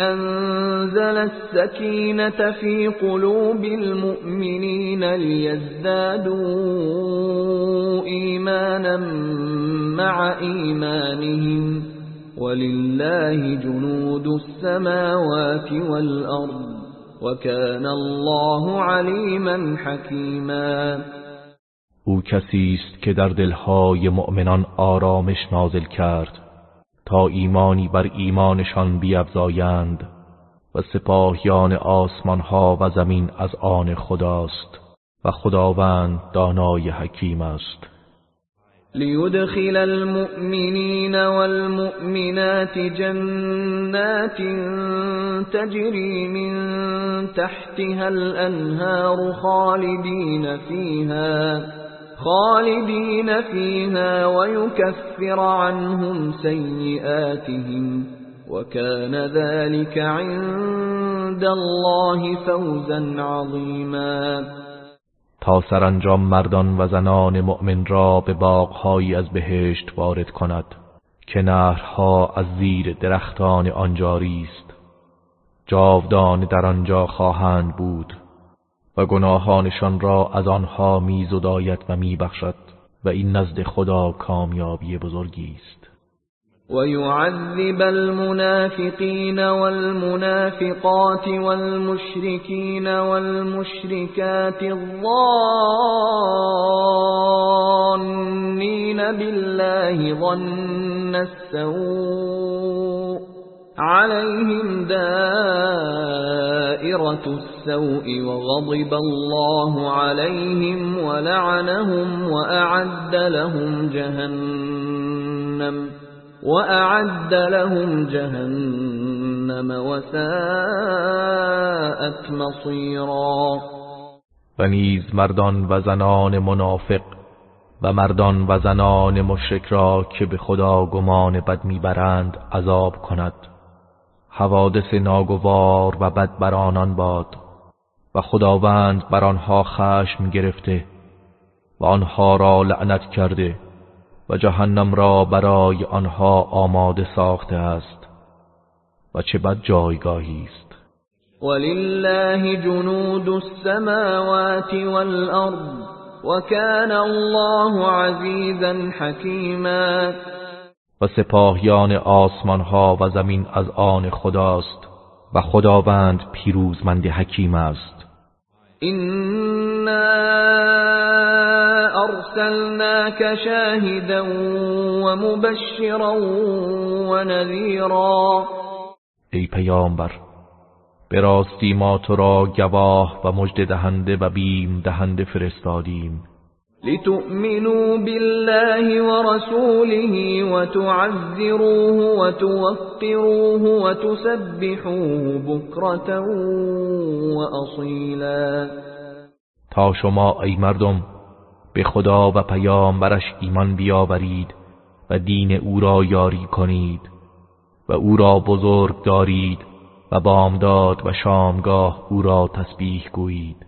أنزل السكينة في قلوب المؤمنين ليزدادوا إيمانا مع إيمانهم ولله جنود السماوات والأرض وكان الله عليما حكيما. أو کسی است که در دلهای مؤمنان آرامش نازل کرد. تا ایمانی بر ایمانشان بیفزایند و سپاهیان آسمان ها و زمین از آن خداست و خداوند دانای حکیم است. ليدخل المؤمنين والمؤمنات جنات تجري من تحتها الأنهار خالدين فيها خالدين فيها ويكفر عنهم سيئاتهم وكان ذلك عند الله فوزا عظيما تا سرانجام مردان و زنان مؤمن را به باغهایی از بهشت وارد کند که نهرها از زیر درختان آنجاری است جاودان در آنجا خواهند بود. و گناهانشان را از آنها میزداید و میبخشد و این نزد خدا کامیابی بزرگی است. ويعذب المنافقين والمنافقات والمشركين والمشركات الظانين بالله ظن السوء عليهم دائرة السوء وغضب الله عليهم ولعنهم وأعد لهم جهنم وأعد لهم جهنم وساءت مصيرا. و نیز مردان و زنان منافق و مردان و زنان مشرک را که به خدا گمان بد می‌برند عذاب کند. حوادث ناگوار و بد بر آنان باد و خداوند بر آنها خشم گرفته و آنها را لعنت کرده و جهنم را برای آنها آماده ساخته است و چه بد جایگاهی است. ولله جنود السماوات والارض وكان الله عزیزا حکیما و سپاهیان آسمان ها و زمین از آن خداست و خداوند پیروزمند حکیم است. إنا أرسلناك شاهدا ومبشرا ونذيرا. ای پیامبر به راستی ما تو را گواه و مژده دهنده و بیم دهنده فرستادیم. لتؤمنوا بالله ورسوله وتعزروه وتوقروه وتسبحوه بكرة وأصيلا. تا شما ای مردم به خدا و پیامبرش ایمان بیاورید و دین او را یاری کنید و او را بزرگ دارید و بامداد و شامگاه او را تسبیح گویید.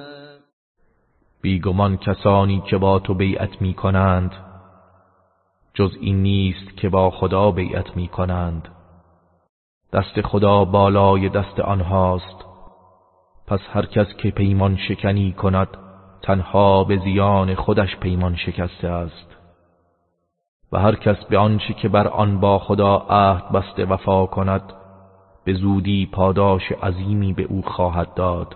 بیگمان کسانی که با تو بیعت می کنند جز این نیست که با خدا بیعت می کنند دست خدا بالای دست آنهاست. پس هر کس که پیمان شکنی کند تنها به زیان خودش پیمان شکسته است. و هر کس به آنچه که بر آن با خدا عهد بسته وفا کند به زودی پاداش عظیمی به او خواهد داد.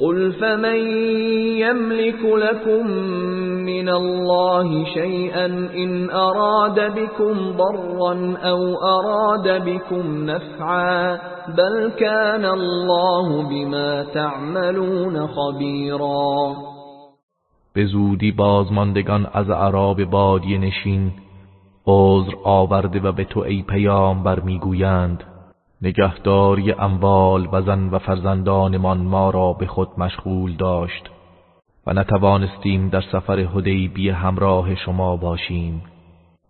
قل فمن يملك لكم من الله شيئا إن أراد بكم ضرا أو أراد بكم نفعا بل كان الله بما تعملون خبيرا به زودی بازماندگان از عراب بادی نشین عذر آورده و به تو ای پیامبر می‌گویند. نگهداری اموال و زن و فرزندانمان ما را به خود مشغول داشت و نتوانستیم در سفر هدیبی همراه شما باشیم.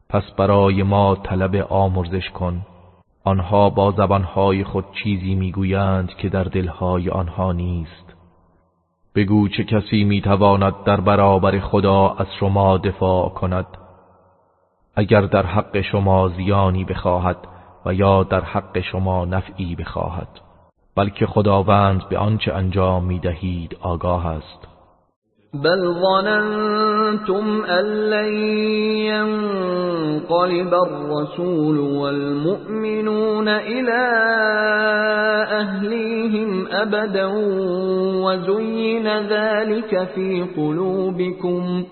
پس برای ما طلب آمرزش کن. آنها با زبانهای خود چیزی می‌گویند که در دلهای آنها نیست. بگو چه کسی می‌تواند در برابر خدا از شما دفاع کند. اگر در حق شما زیانی بخواهد و یا در حق شما نفعی بخواهد بلکه خداوند به آنچه انجام می‌دهید آگاه است. بل ظننتم ان لن ينقلب الرسول والمؤمنون الى اهليهم ابدا وزين ذلك في قلوبكم.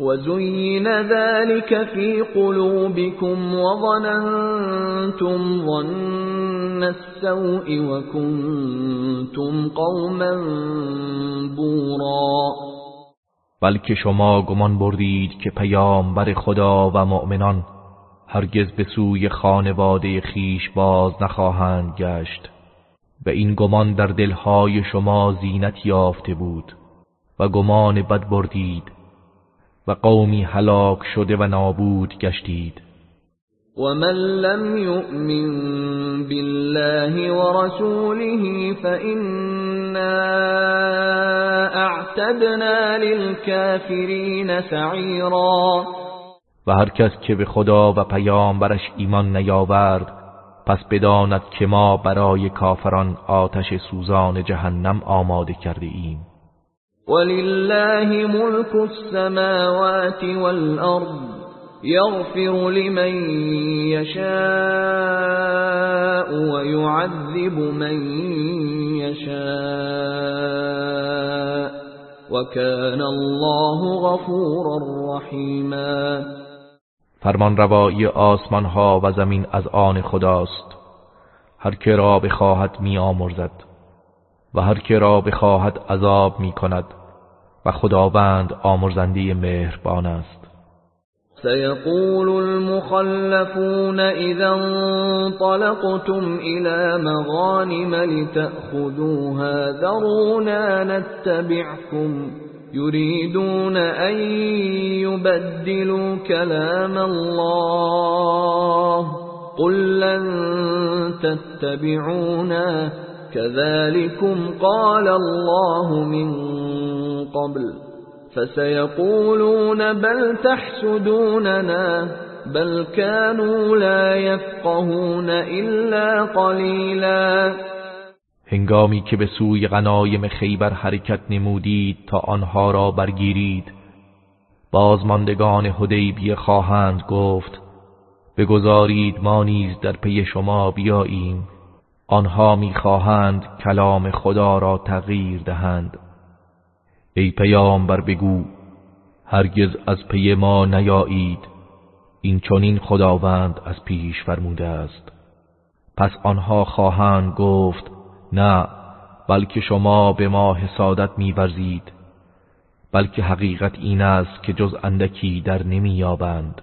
وزين ذلك في قلوبكم وظننتم ظن السوء وكنتم قوما بورا. بلکه شما گمان بردید که پیامبر خدا و مؤمنان هرگز به سوی خانواده خیش باز نخواهند گشت و این گمان در دلهای شما زینت یافته بود و گمان بد بردید. و قومی هلاک شده و نابود گشتید. ومن لم يؤمن بالله ورسوله فإنا اعتدنا للكافرین سعیرا و هر کس که به خدا و پیامبرش ایمان نیاورد پس بداند که ما برای کافران آتش سوزان جهنم آماده کرده ایم. ولله ملك السماوات والأرض يغفر لمن يشاء ويعذب من يشاء وكان الله غفورا رحيما. فرمان روایی آسمان ها و زمین از آن خداست. هر که را بخواهد می آمرزد و هر که را بخواهد عذاب می کند و خداوند آمرزنده مهربان است. سيقول المخلفون إذا انطلقتم إلى مغانم لتأخذوها ذرونا نتبعكم يريدون أن يبدلوا كلام الله. قل لن تتبعونا كذلكم قال الله من قبل فسيقولون بل تحسدوننا بل كانوا لا يفقهون إلا قليلا هنگامی که به سوی غنایم خیبر حرکت نمودید تا آنها را برگیرید. بازماندگان حدیبیه خواهند گفت بگذارید ما نیز در پی شما بیاییم. آنها می‌خواهند کلام خدا را تغییر دهند. ای پیامبر بگو هرگز از پی ما نیایید. این چنین خداوند از پیش فرموده است. پس آنها خواهند گفت نه بلکه شما به ما حسادت میورزید. بلکه حقیقت این است که جز اندکی در نمییابند.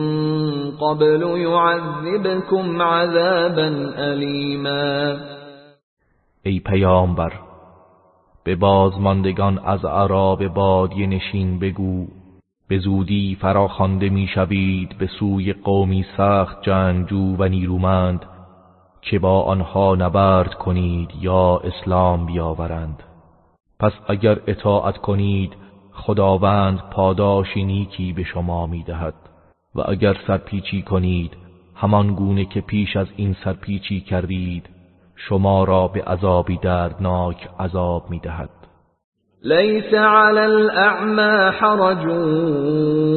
قبل يعذبكم عذابا الیما ای پیامبر به بازماندگان از عراب بادی نشین بگو به زودی فراخوانده می‌شوید به سوی قومی سخت جنگجو و نیرومند که با آنها نبرد کنید یا اسلام بیاورند. پس اگر اطاعت کنید خداوند پاداشی نیکی به شما می‌دهد و اگر سرپیچی کنید همان گونه که پیش از این سرپیچی کردید شما را به عذابی دردناک عذاب می‌دهد. ليس على الأعمى حرج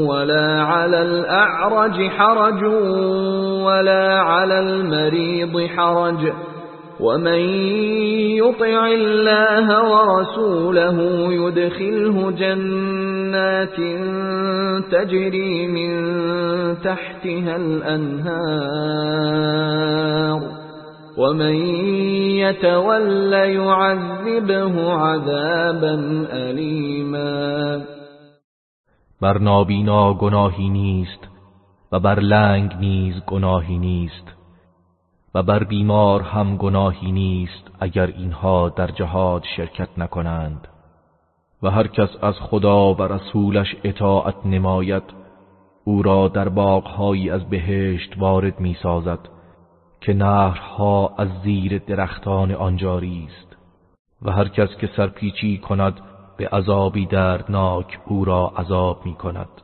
ولا على الأعرج حرج ولا على المريض حرج ومن يطع الله ورسوله يدخله جنات تجري من تحتها الأنهار. ومن يتول يعذبه عذابا أليما. بر نابینا گناهی نیست و بر لنگ نیز گناهی نیست و بر بیمار هم گناهی نیست اگر اینها در جهاد شرکت نکنند. و هر کس از خدا و رسولش اطاعت نماید او را در باغهایی از بهشت وارد می سازد که نهرها از زیر درختان آنجاری است. و هر کس که سرپیچی کند به عذابی دردناک او را عذاب می کند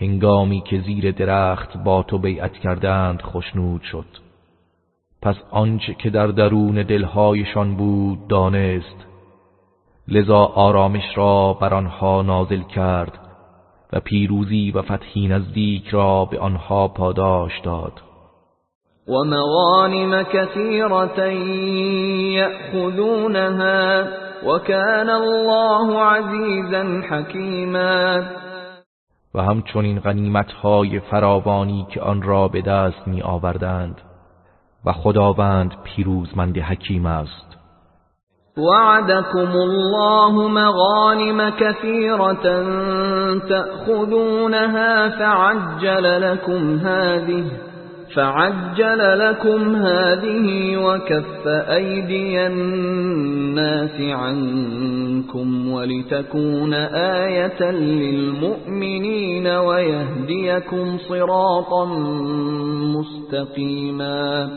هنگامی که زیر درخت با تو بیعت کردند خشنود شد. پس آنچه که در درون دلهایشان بود دانست. لذا آرامش را بر آنها نازل کرد و پیروزی و فتحی نزدیک را به آنها پاداش داد. و مغانم كثيرة یأخذونها وكان الله عزیزا حکیما و همچنین غنیمتهای فراوانی که آن را به دست می و خداوند پیروزمند حکیم است. وعدكم الله مغانم كثيرة تأخذونها فعجل لكم هذه فعجل لكم هذه وكف أيدي الناس عنكم ولتكون آية للمؤمنين ويهديكم صراطا مستقيما.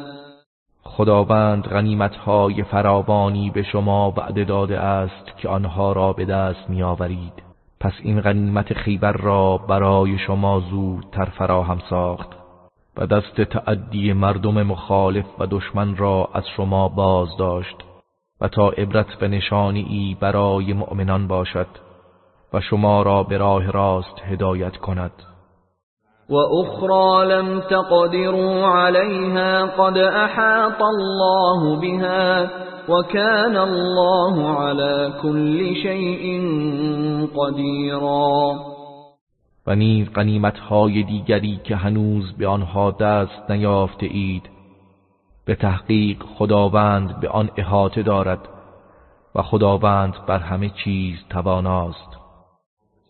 خداوند غنیمتهای فراوانی به شما وعده داده است که آنها را به دست میآورید. پس این غنیمت خیبر را برای شما زودتر فراهم ساخت. و دست تعدی مردم مخالف و دشمن را از شما باز داشت و تا عبرت به نشانی ای برای مؤمنان باشد و شما را به راه راست هدایت کند. وأخرى لم تقدروا عليها قد أحاط الله بها وكان الله على كل شيء قديرا و نیز های دیگری که هنوز به آنها دست نیافته اید. به تحقیق خداوند به آن احاطه دارد و خداوند بر همه چیز تواناست.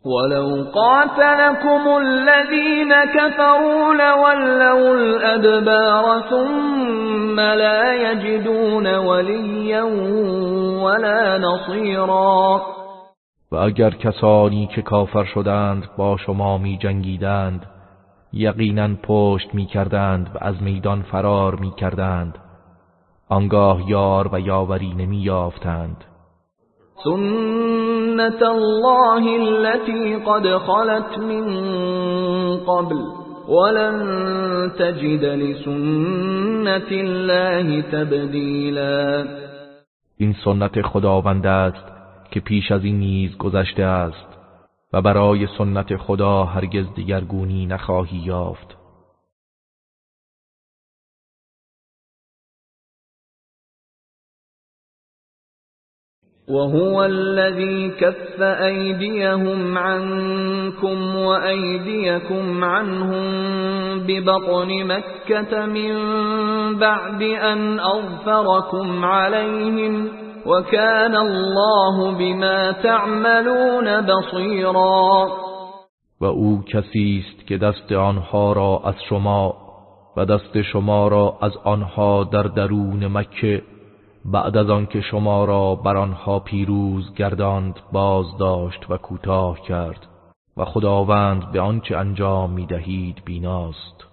ولو قاتلكم الذين كفروا لولوا الأدبار ثم لا يجدون وليا ولا نصيرا و اگر کسانی که کافر شدند با شما می جنگیدند یقینا پشت می کردند و از میدان فرار می کردند آنگاه یار و یاوری نمی یافتند سنت الله التي قد خلت من قبل ولن تجد لسنت الله تبدیلا. این سنت خداوند است که پیش از این نیز گذشته است و برای سنت خدا هرگز دیگرگونی نخواهی یافت. وهو الذي كف أيديهم عنكم وأيديكم عنهم ببطن مكة من بعد أن أغفركم عليهم وكان الله بما تعملون بصيرا. و او کسی است که دست آنها را از شما و دست شما را از آنها در درون مکه بعد از آنکه شما را بر آنها پیروز گرداند باز داشت و کوتاه کرد و خداوند به آنچه انجام می‌دهید بیناست.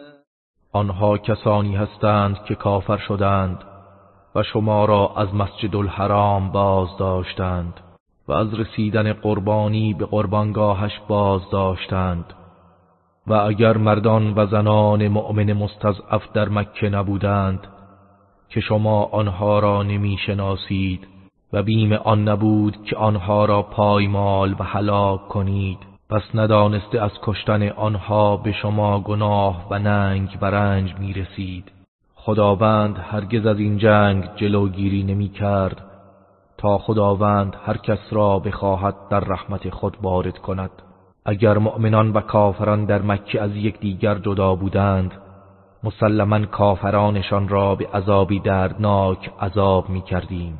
آنها کسانی هستند که کافر شدند و شما را از مسجد الحرام باز داشتند و از رسیدن قربانی به قربانگاهش باز داشتند و اگر مردان و زنان مؤمن مستضعف در مکه نبودند که شما آنها را نمی شناسید و بیم آن نبود که آنها را پایمال و هلاک کنید. پس ندانسته از کشتن آنها به شما گناه و ننگ و رنج می رسید خداوند هرگز از این جنگ جلوگیری نمی کرد تا خداوند هر کس را بخواهد در رحمت خود وارد کند. اگر مؤمنان و کافران در مکه از یکدیگر جدا بودند مسلما کافرانشان را به عذابی دردناک عذاب می کردیم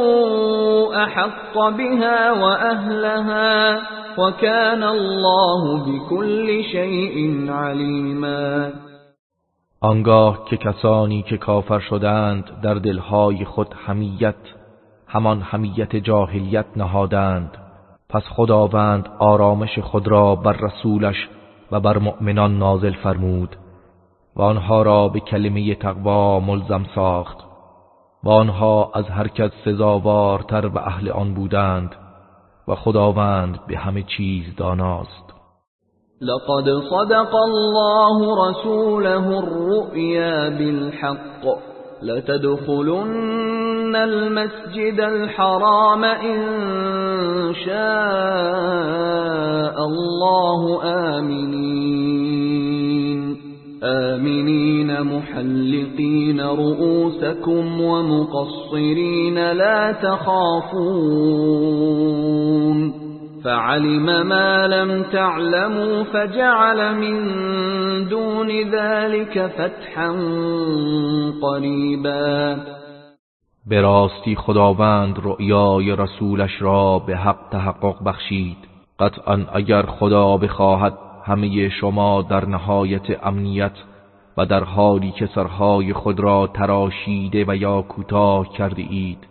أحق بها وأهلها وكان الله بكل شيء عليما. آنگاه که کسانی که کافر شدند در دلهای خود حمیت همان حمیت جاهلیت نهادند. پس خداوند آرامش خود را بر رسولش و بر مؤمنان نازل فرمود و آنها را به کلمه تقوا ملزم ساخت. و آنها از حرکت سزاوارتر و اهل آن بودند و خداوند به همه چیز داناست. لقد صدق الله رسوله الرؤيا بالحق. لتدخلن المسجد الحرام إن شاء الله آمنين. آمنين محلقين رؤوسكم ومقصرين لا تخافون فعلم ما لم تعلموا فجعل من دون ذلك فتحا قریبا به راستی خداوند رؤیای رسولش را به حق تحقق بخشید. قطعا اگر خدا بخواهد همه شما در نهایت امنیت و در حالی که سرهای خود را تراشیده و یا کوتاه کرده اید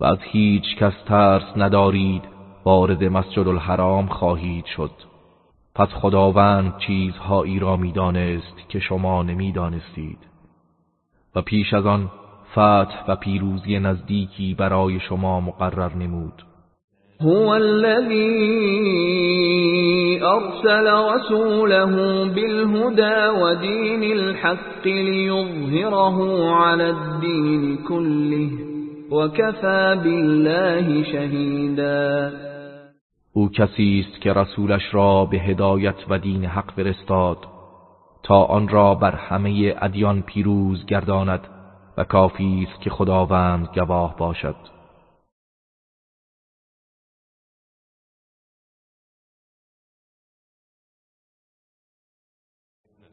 و از هیچ کس ترس ندارید وارد مسجد الحرام خواهید شد. پس خداوند چیزهایی را می‌دانست که شما نمی‌دانستید. و پیش از آن فتح و پیروزی نزدیکی برای شما مقرر نمود. هو الذي ارسل رسوله بالهدى ودين الحق ليظهره على الدين كله وكفى بالله شهيدا. او کسی است که رسولش را به هدایت و دین حق فرستاد تا آن را بر همه ادیان پیروز گرداند و کافی است که خداوند گواه باشد.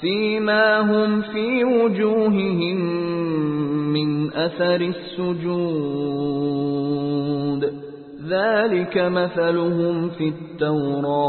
فيما هم في وجوههم من أثر السجود. ذلك مثلهم في التوراة.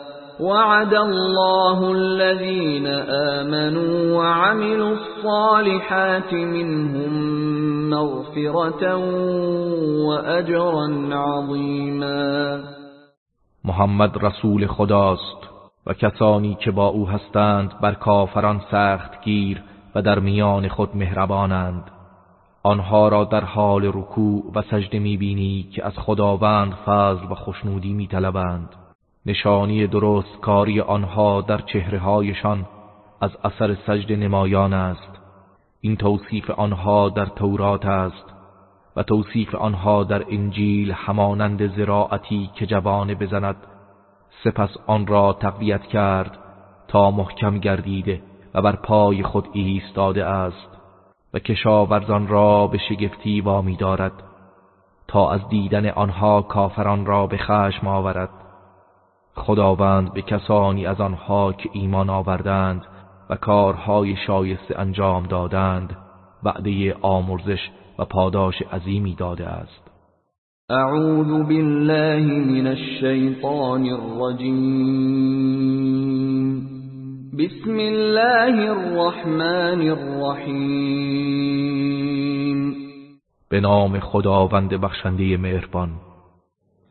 وعد الله الذين آمنوا وعملوا الصالحات منهم مغفرة وأجرا عظيما. محمد رسول خداست و کسانی که با او هستند بر کافران سخت گیر و در میان خود مهربانند. آنها را در حال رکوع و سجده می‌بینی که از خداوند فضل و خوشنودی میطلبند. نشانی درست کاری آنها در چهرههایشان از اثر سجد نمایان است. این توصیف آنها در تورات است و توصیف آنها در انجیل همانند زراعتی که جوانه بزند سپس آن را تقویت کرد تا محکم گردیده و بر پای خود ایستاده است و کشاورزان را به شگفتی وامی دارد تا از دیدن آنها کافران را به خشم آورد. خداوند به کسانی از آنها که ایمان آوردند و کارهای شایسته انجام دادند وعده آمرزش و پاداش عظیمی داده است. اعوذ بالله من الشیطان الرجیم. بسم الله الرحمن الرحیم. به نام خداوند بخشنده مهربان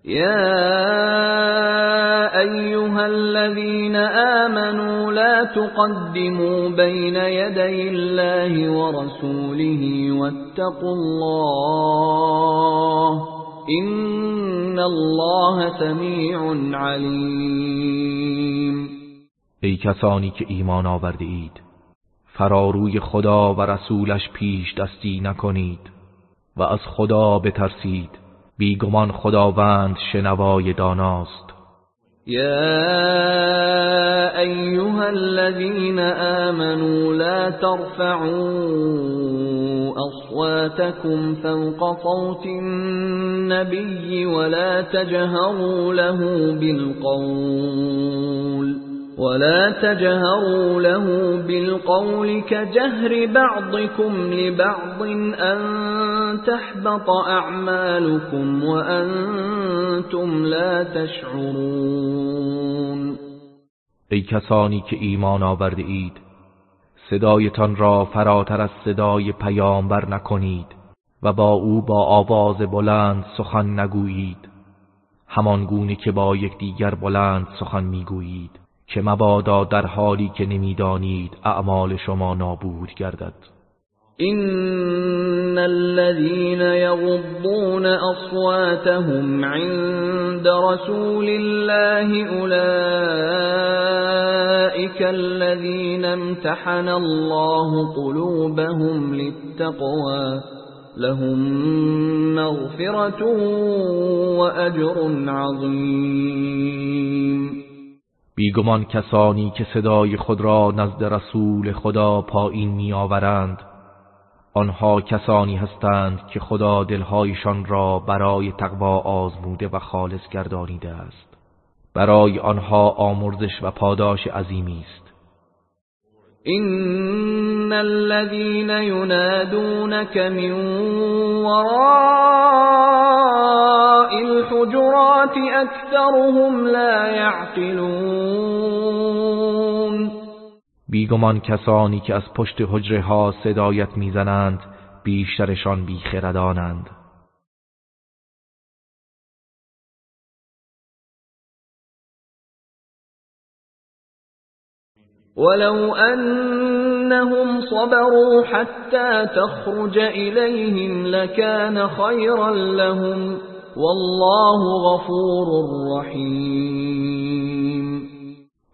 يا أيها الذين آمنوا لا تقدموا بين يدي الله ورسوله واتقوا الله إن الله سميع عليم. ای کسانی که ایمان آورده اید فراروی خدا و رسولش پیش دستی نکنید و از خدا بترسید. بیگمان خداوند شنوای داناست. يا أيها الذين آمنوا لا ترفعوا أصواتكم فوق صوت النبي ولا تجهروا له بالقول. ولا تجهروا له بالقول كجهر بعضكم لبعض أن تحبط أعمالكم وأنتم لا تشعرون ای کسانی که ایمان آورده اید صدایتان را فراتر از صدای پیامبر نکنید و با او با آواز بلند سخن نگویید. همان گونه که با یکدیگر بلند سخن می‌گویید. که مبادا در حالی که نمی‌دانید اعمال شما نابود گردد. إن الذين يغضون أصواتهم عند رسول الله أولئك الذين امتحن الله قلوبهم للتقوى لهم مغفرة وأجر عظيم. بیگمان کسانی که صدای خود را نزد رسول خدا پایین میآورند آنها کسانی هستند که خدا دلهایشان را برای تقوا آزموده و خالص گردانیده است. برای آنها آمرزش و پاداش عظیمی است. إن الذين ينادونك من وراء الحجرات أكثرهم لا يعقلون بیگمان کسانی که از پشت حجره ها صدایت می‌زنند بیشترشان بیخردانند. ولو أنهم صبروا حتى تخرج إليهم لكان خيرا لهم والله غفور رحیم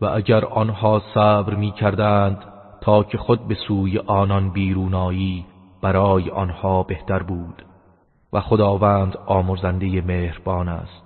و اگر آنها صبر می کردند تا که خود به سوی آنان بیرونایی برای آنها بهتر بود و خداوند آمرزنده مهربان است.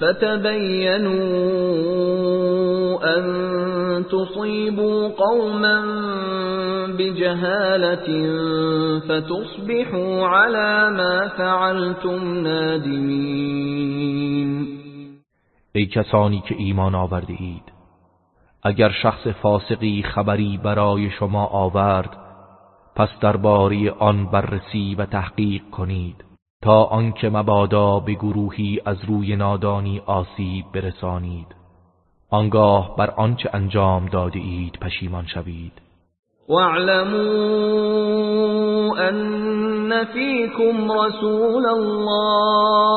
فتبينوا أن تصيبوا قوما بجهالة فتصبحوا على ما فعلتم نادمين. ای کسانی که ایمان آورده اید اگر شخص فاسقی خبری برای شما آورد پس درباره آن بررسی و تحقیق کنید. تا آنکه مبادا به گروهی از روی نادانی آسیب برسانید. آنگاه بر آنچه انجام داده اید پشیمان شوید. واعلموا أن فيكم رسول الله.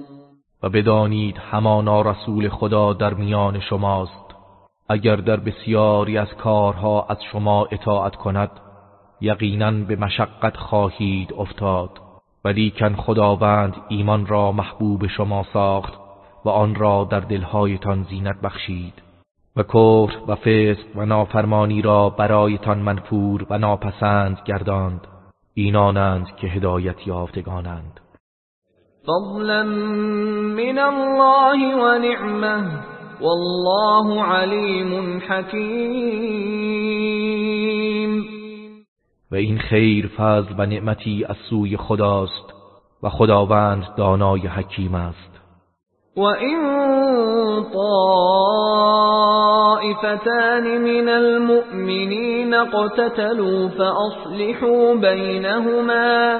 و بدانید همانا رسول خدا در میان شماست. اگر در بسیاری از کارها از شما اطاعت کند یقینا به مشقت خواهید افتاد. ولیکن خداوند ایمان را محبوب شما ساخت و آن را در دلهایتان زینت بخشید. و کفر و فسق و نافرمانی را برایتان منفور و ناپسند گرداند. اینانند که هدایت یافتگانند. فضلا من الله ونعمه والله علیم حکیم و این خیر فضل و نعمتی از سوی خداست و خداوند دانای حکیم است. و این طائفتان من المؤمنین قتتلوا فاصلحوا بینهما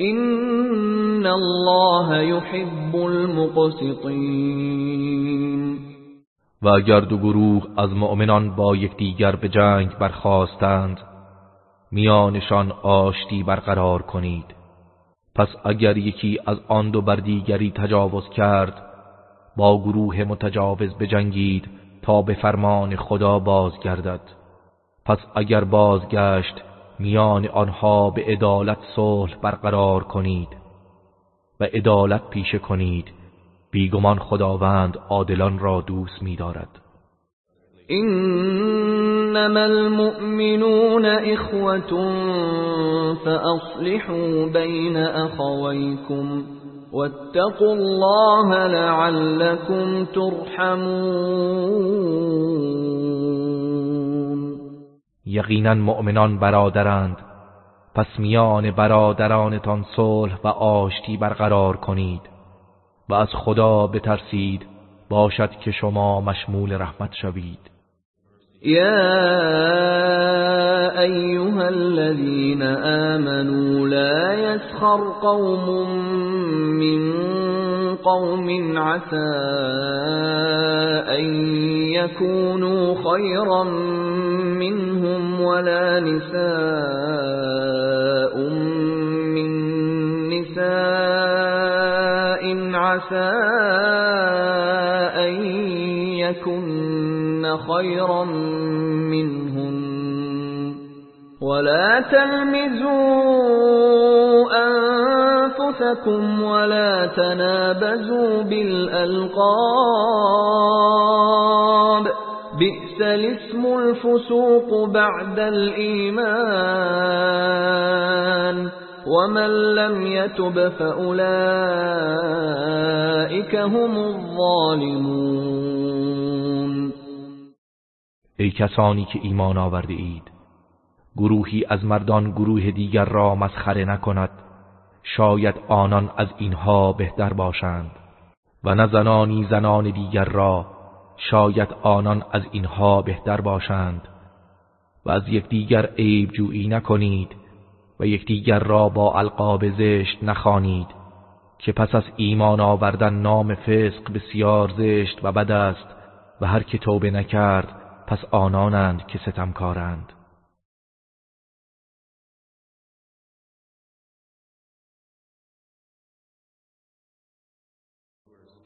إن الله يحب المقسطين و اگر دو گروه از مؤمنان با یکدیگر به جنگ برخواستند میانشان آشتی برقرار کنید پس اگر یکی از آن دو بر دیگری تجاوز کرد با گروه متجاوز بجنگید تا به فرمان خدا بازگردد پس اگر بازگشت میان آنها به عدالت صلح برقرار کنید و عدالت پیشه کنید. بیگمان خداوند عادلان را دوست می‌دارد. انما المؤمنون اخوة فاصلحوا بین اخویکم واتقوا الله لعلكم ترحمون. یقینا مؤمنان برادرند. پس میان برادرانتان صلح و آشتی برقرار کنید و از خدا بترسید باشد که شما مشمول رحمت شوید. یا ایها الذين آمنوا لا يسخر قوم من قوم عسى أن يكونوا خيرا منهم ولا نساء من نساء عسى أن يكن خيرا منهم ولا تلمزوا أنفسكم ولا تنابزوا بالألقاب. بئس الاسم الفسوق بعد الإيمان. ومن لم يتب فأولئك هم الظالمون. ای کسانی که ایمان آورده اید گروهی از مردان گروه دیگر را مسخره نکند. شاید آنان از اینها بهتر باشند. و نه زنانی زنان دیگر را شاید آنان از اینها بهتر باشند. و از یکدیگر عیب جویی نکنید و یکدیگر را با القاب زشت نخوانید که پس از ایمان آوردن نام فسق بسیار زشت و بد است و هر که توبه نکرد پس آنانند که ستمکارند.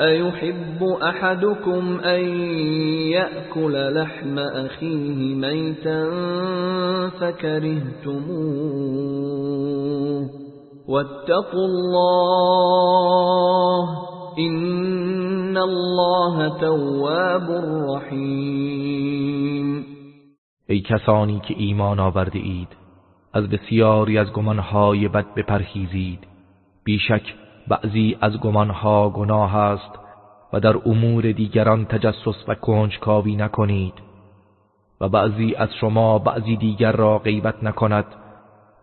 أيحب أحدكم أن يأكل لحم أخيه ميتا فكرهتموه واتقوا الله إن الله تواب رحیم ای کسانی که ایمان آورده اید از بسیاری از گمانهای بد بپرهیزید. بیشک بعضی از گمانها گناه است و در امور دیگران تجسس و کنجکاوی نکنید و بعضی از شما بعضی دیگر را غیبت نکند.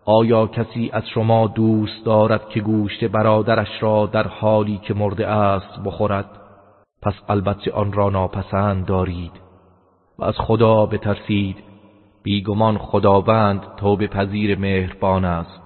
آیا کسی از شما دوست دارد که گوشت برادرش را در حالی که مرده است بخورد؟ پس البته آن را ناپسند دارید. و از خدا بترسید بیگمان خداوند توبه پذیر مهربان است.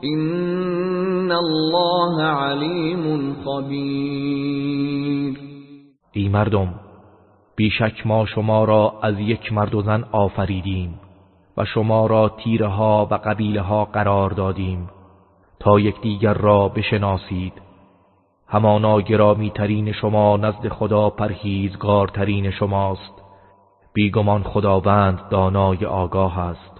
این الله علیم خبیر ای مردم بیشک ما شما را از یک مرد و زن آفریدیم و شما را تیره ها و قبیله ها قرار دادیم تا یکدیگر را بشناسید. همانا گرامی ترین شما نزد خدا پرهیزگارترین شماست. بیگمان خداوند دانای آگاه است.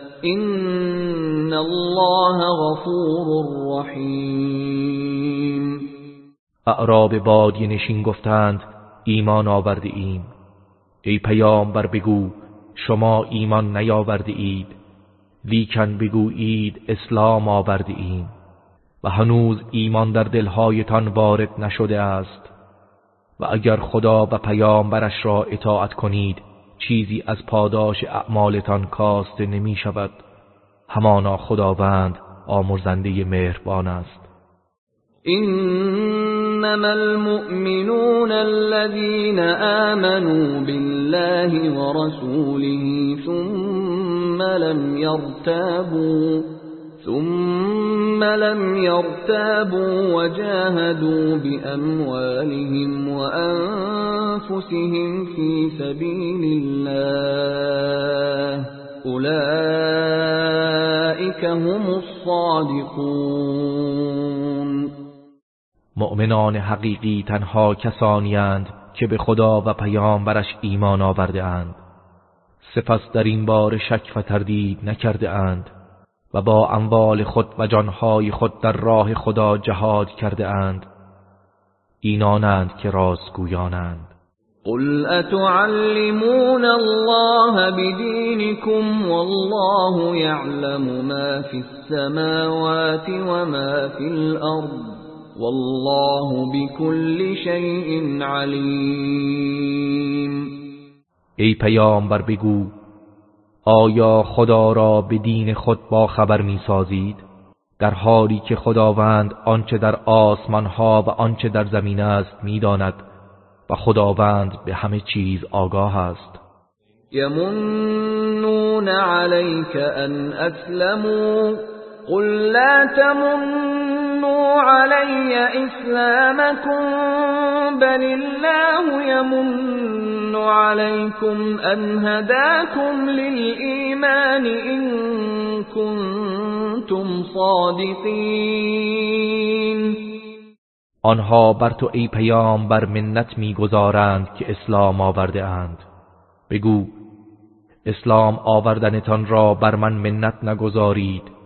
إِنَّ اللَّهَ غَفُورٌ رَّحِيمٌ. اعراب بادی نشین گفتند ایمان آورده ایم ای پیامبر بگو شما ایمان نیاورده اید لیکن بگویید اسلام آورده ایم و هنوز ایمان در دلهایتان وارد نشده است. و اگر خدا و پیامبرش را اطاعت کنید چیزی از پاداش اعمالتان کاسته نمی شود. همانا خداوند آمرزنده مهربان است. انما المؤمنون الذين آمنوا بالله ورسوله ثم لم يرتابوا ثم لم يرتابوا وجاهدوا بأموالهم وأنفسهم في سبيل الله أولئك هم الصادقون مؤمنان حقیقی تنها کسانیند که به خدا و پیامبرش ایمان آورده اند. سپس در این بار شک و تردید نکرده اند. و با اموال خود و جانهای خود در راه خدا جهاد کرده اند. اینانند که راستگویانند قل اتعلمون الله بدینکم والله يعلم ما في السماوات وما في الارض والله بكل شيء علیم. ای پیامبر بگو آیا خدا را به دین خود با خبر می سازید؟ در حالی که خداوند آنچه در آسمان ها و آنچه در زمین است می‌داند و خداوند به همه چیز آگاه است یمنون علیک ان اسلموا قل لا تمنوا علی اسلامكم بل الله يمن عليكم ان هداكم للإيمان إن كنتم صادقین آنها بر تو ای پیام بر منت می‌گذارند که اسلام آورده اند. بگو اسلام آوردنتان را بر من منت نگذارید.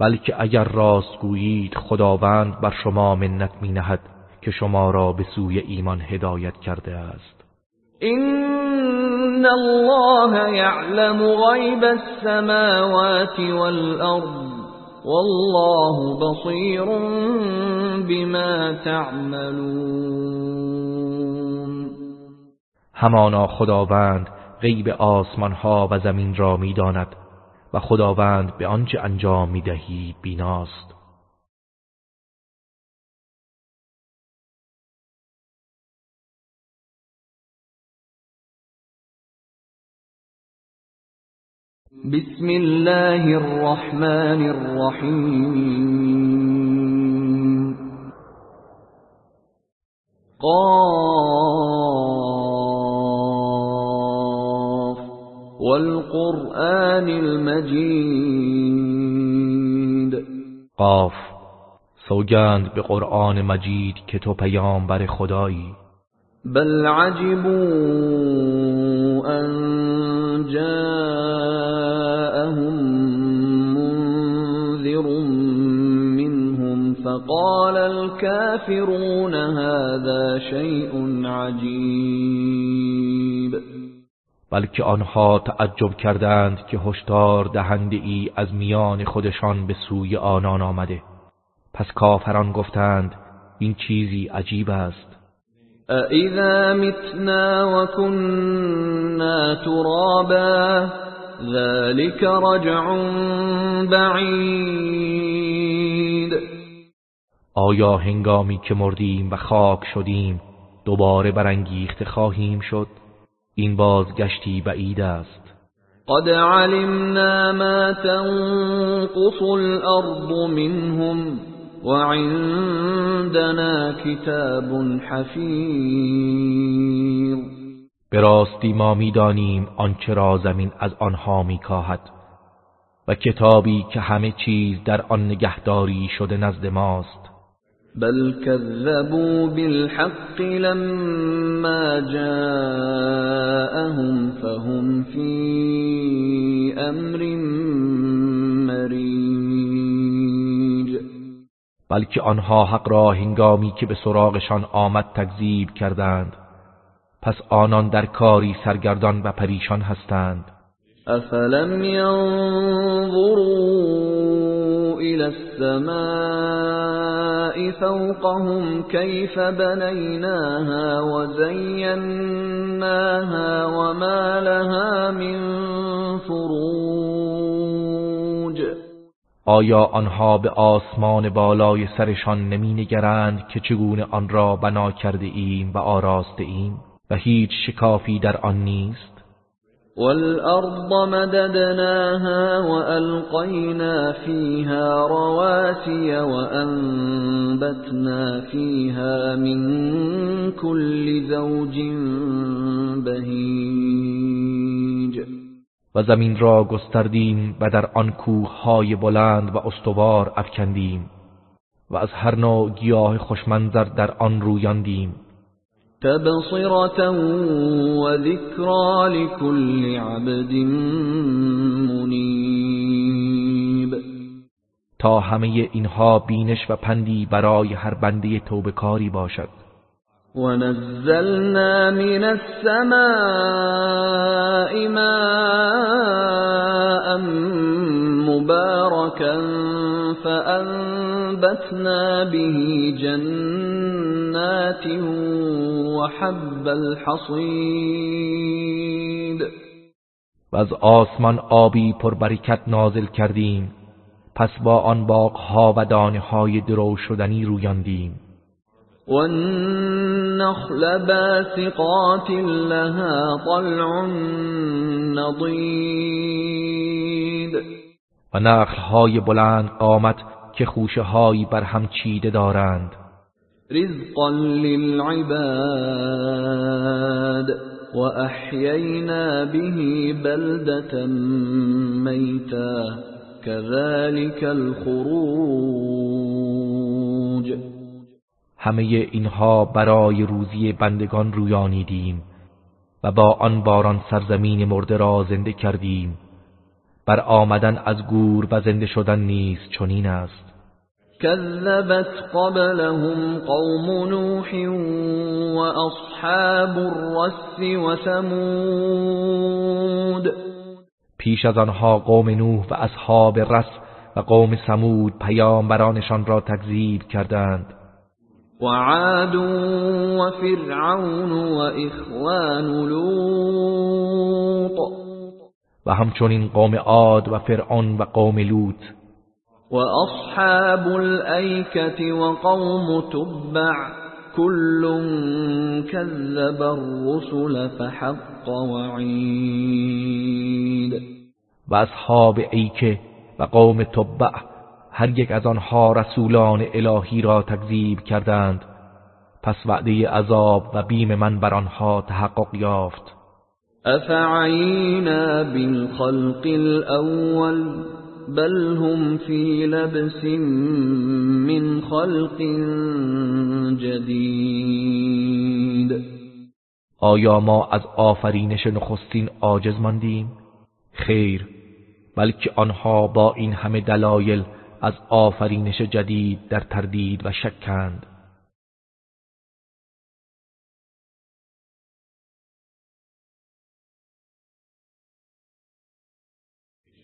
بلکه اگر راست گویید خداوند بر شما منت می نهد که شما را به سوی ایمان هدایت کرده است. این الله یعلم غیب السماوات والارض والله بصیر بما تعملون. همانا خداوند غیب آسمان ها و زمین را می‌داند. و خداوند به آنچه انجام می‌دهید بیناست. بسم الله الرحمن الرحیم. والقرآن المجید قاف سوگند به قرآن مجید که تو پیامبر خدایی. بل عجبوا أن جاءهم منذر منهم فقال الكافرون هذا شيء عجيب. بلکه آنها تعجب کردند که هشدار دهنده ای از میان خودشان به سوی آنان آمده. پس کافران گفتند این چیزی عجیب است. اذا متنا وكنا ترابا ذلك رجع بعید آیا هنگامی که مردیم و خاک شدیم دوباره برانگیخته خواهیم شد؟ این بازگشتی بعید است. قد علمنا ما تنقص الارض منهم وعندنا کتاب حفیر به راستی ما می‌دانیم آنچه را زمین از آنها میکاهد و کتابی که همه چیز در آن نگهداری شده نزد ماست. بل كذبوا بالحق لما جاءهم فهم في امر مريج. بلکه آنها حق را هنگامی که به سراغشان آمد تکذیب کردند. پس آنان در کاری سرگردان و پریشان هستند. افلم ينظروا الى السماء فوقهم كيف بنيناها وزيناها وما لها من فروج. آیا آنها به آسمان بالای سرشان نمی نگرند که چگونه آن را بنا کرده ایم و آراسته ایم؟ و هیچ شکافی در آن نیست؟ والأرض مددناها وألقينا فيها رواسي وأنبتنا فيها من كل زوج بهیج و زمین را گستردیم و در آن کوههای بلند و استوار افکندیم و از هر نوع گیاه خوشمنظر در آن رویاندیم. تبصرة وذكرى لكل عبد منیب تا همه اینها بینش و پندی برای هر بنده توبکاری باشد. ونزلنا من السماء ماء مباركا فأنبتنا به جنات وحب الحصيد. و از آسمان آبی پربرکت نازل کردیم پس با آن باغها و دانه های درو شدنی رویاندیم. والنخل باسقات لها طلع نضید و نخلهای بلند قامت که خوشه هایی بر هم چیده دارند. رزقا للعباد. وأحيينا به بلدة ميتا كذلك الخروج. همه اینها برای روزی بندگان رویانیدیم و با آن باران سرزمین مرده را زنده کردیم. بر آمدن از گور و زنده شدن نیز چنین است. كذبت قبلهم قوم نوح وأصحاب الرس وثمود پیش از آنها قوم نوح و اصحاب رس و قوم سمود پیامبرانشان را تکذیب کردند. وعاد وفرعون وإخوان لوط. و همچنین قوم عاد و فرعون و قوم لوط. وأصحاب الأيكة وقوم تبع. كل كذب الرسل فحق وعید و اصحاب ایکه و قوم تبع. هر یک از آنها رسولان الهی را تکذیب کردند. پس وعده عذاب و بیم من بر آنها تحقق یافت. افعینا بالخلق الاول بل هم فی لبس من خلق جدید. آیا ما از آفرینش نخستین عاجز ماندیم؟ خیر بلکه آنها با این همه دلایل از آفرینش جدید در تردید و شکند.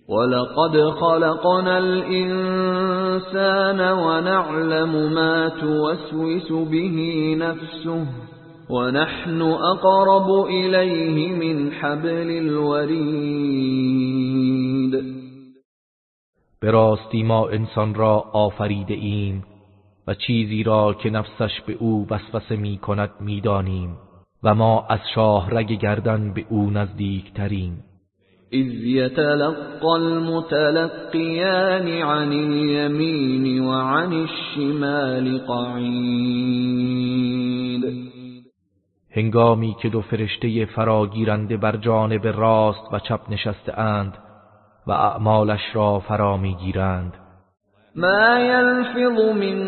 ولقد خلقنا الإنسان ونعلم ما توسوس به نفسه ونحن أقرب إليه من حبل الورید به راستی ما انسان را آفریده ایم و چیزی را که نفسش به او وسوسه می کند می دانیم و ما از شاه رگ گردن به او نزدیک تریم إذ يتلقى المتلقيان عن اليمين وعن الشمال قعید. هنگامی که دو فرشته فراگیرنده بر جانب راست و چپ نشسته اند و اعمالش را فرا می‌گیرند. ما يلفظ من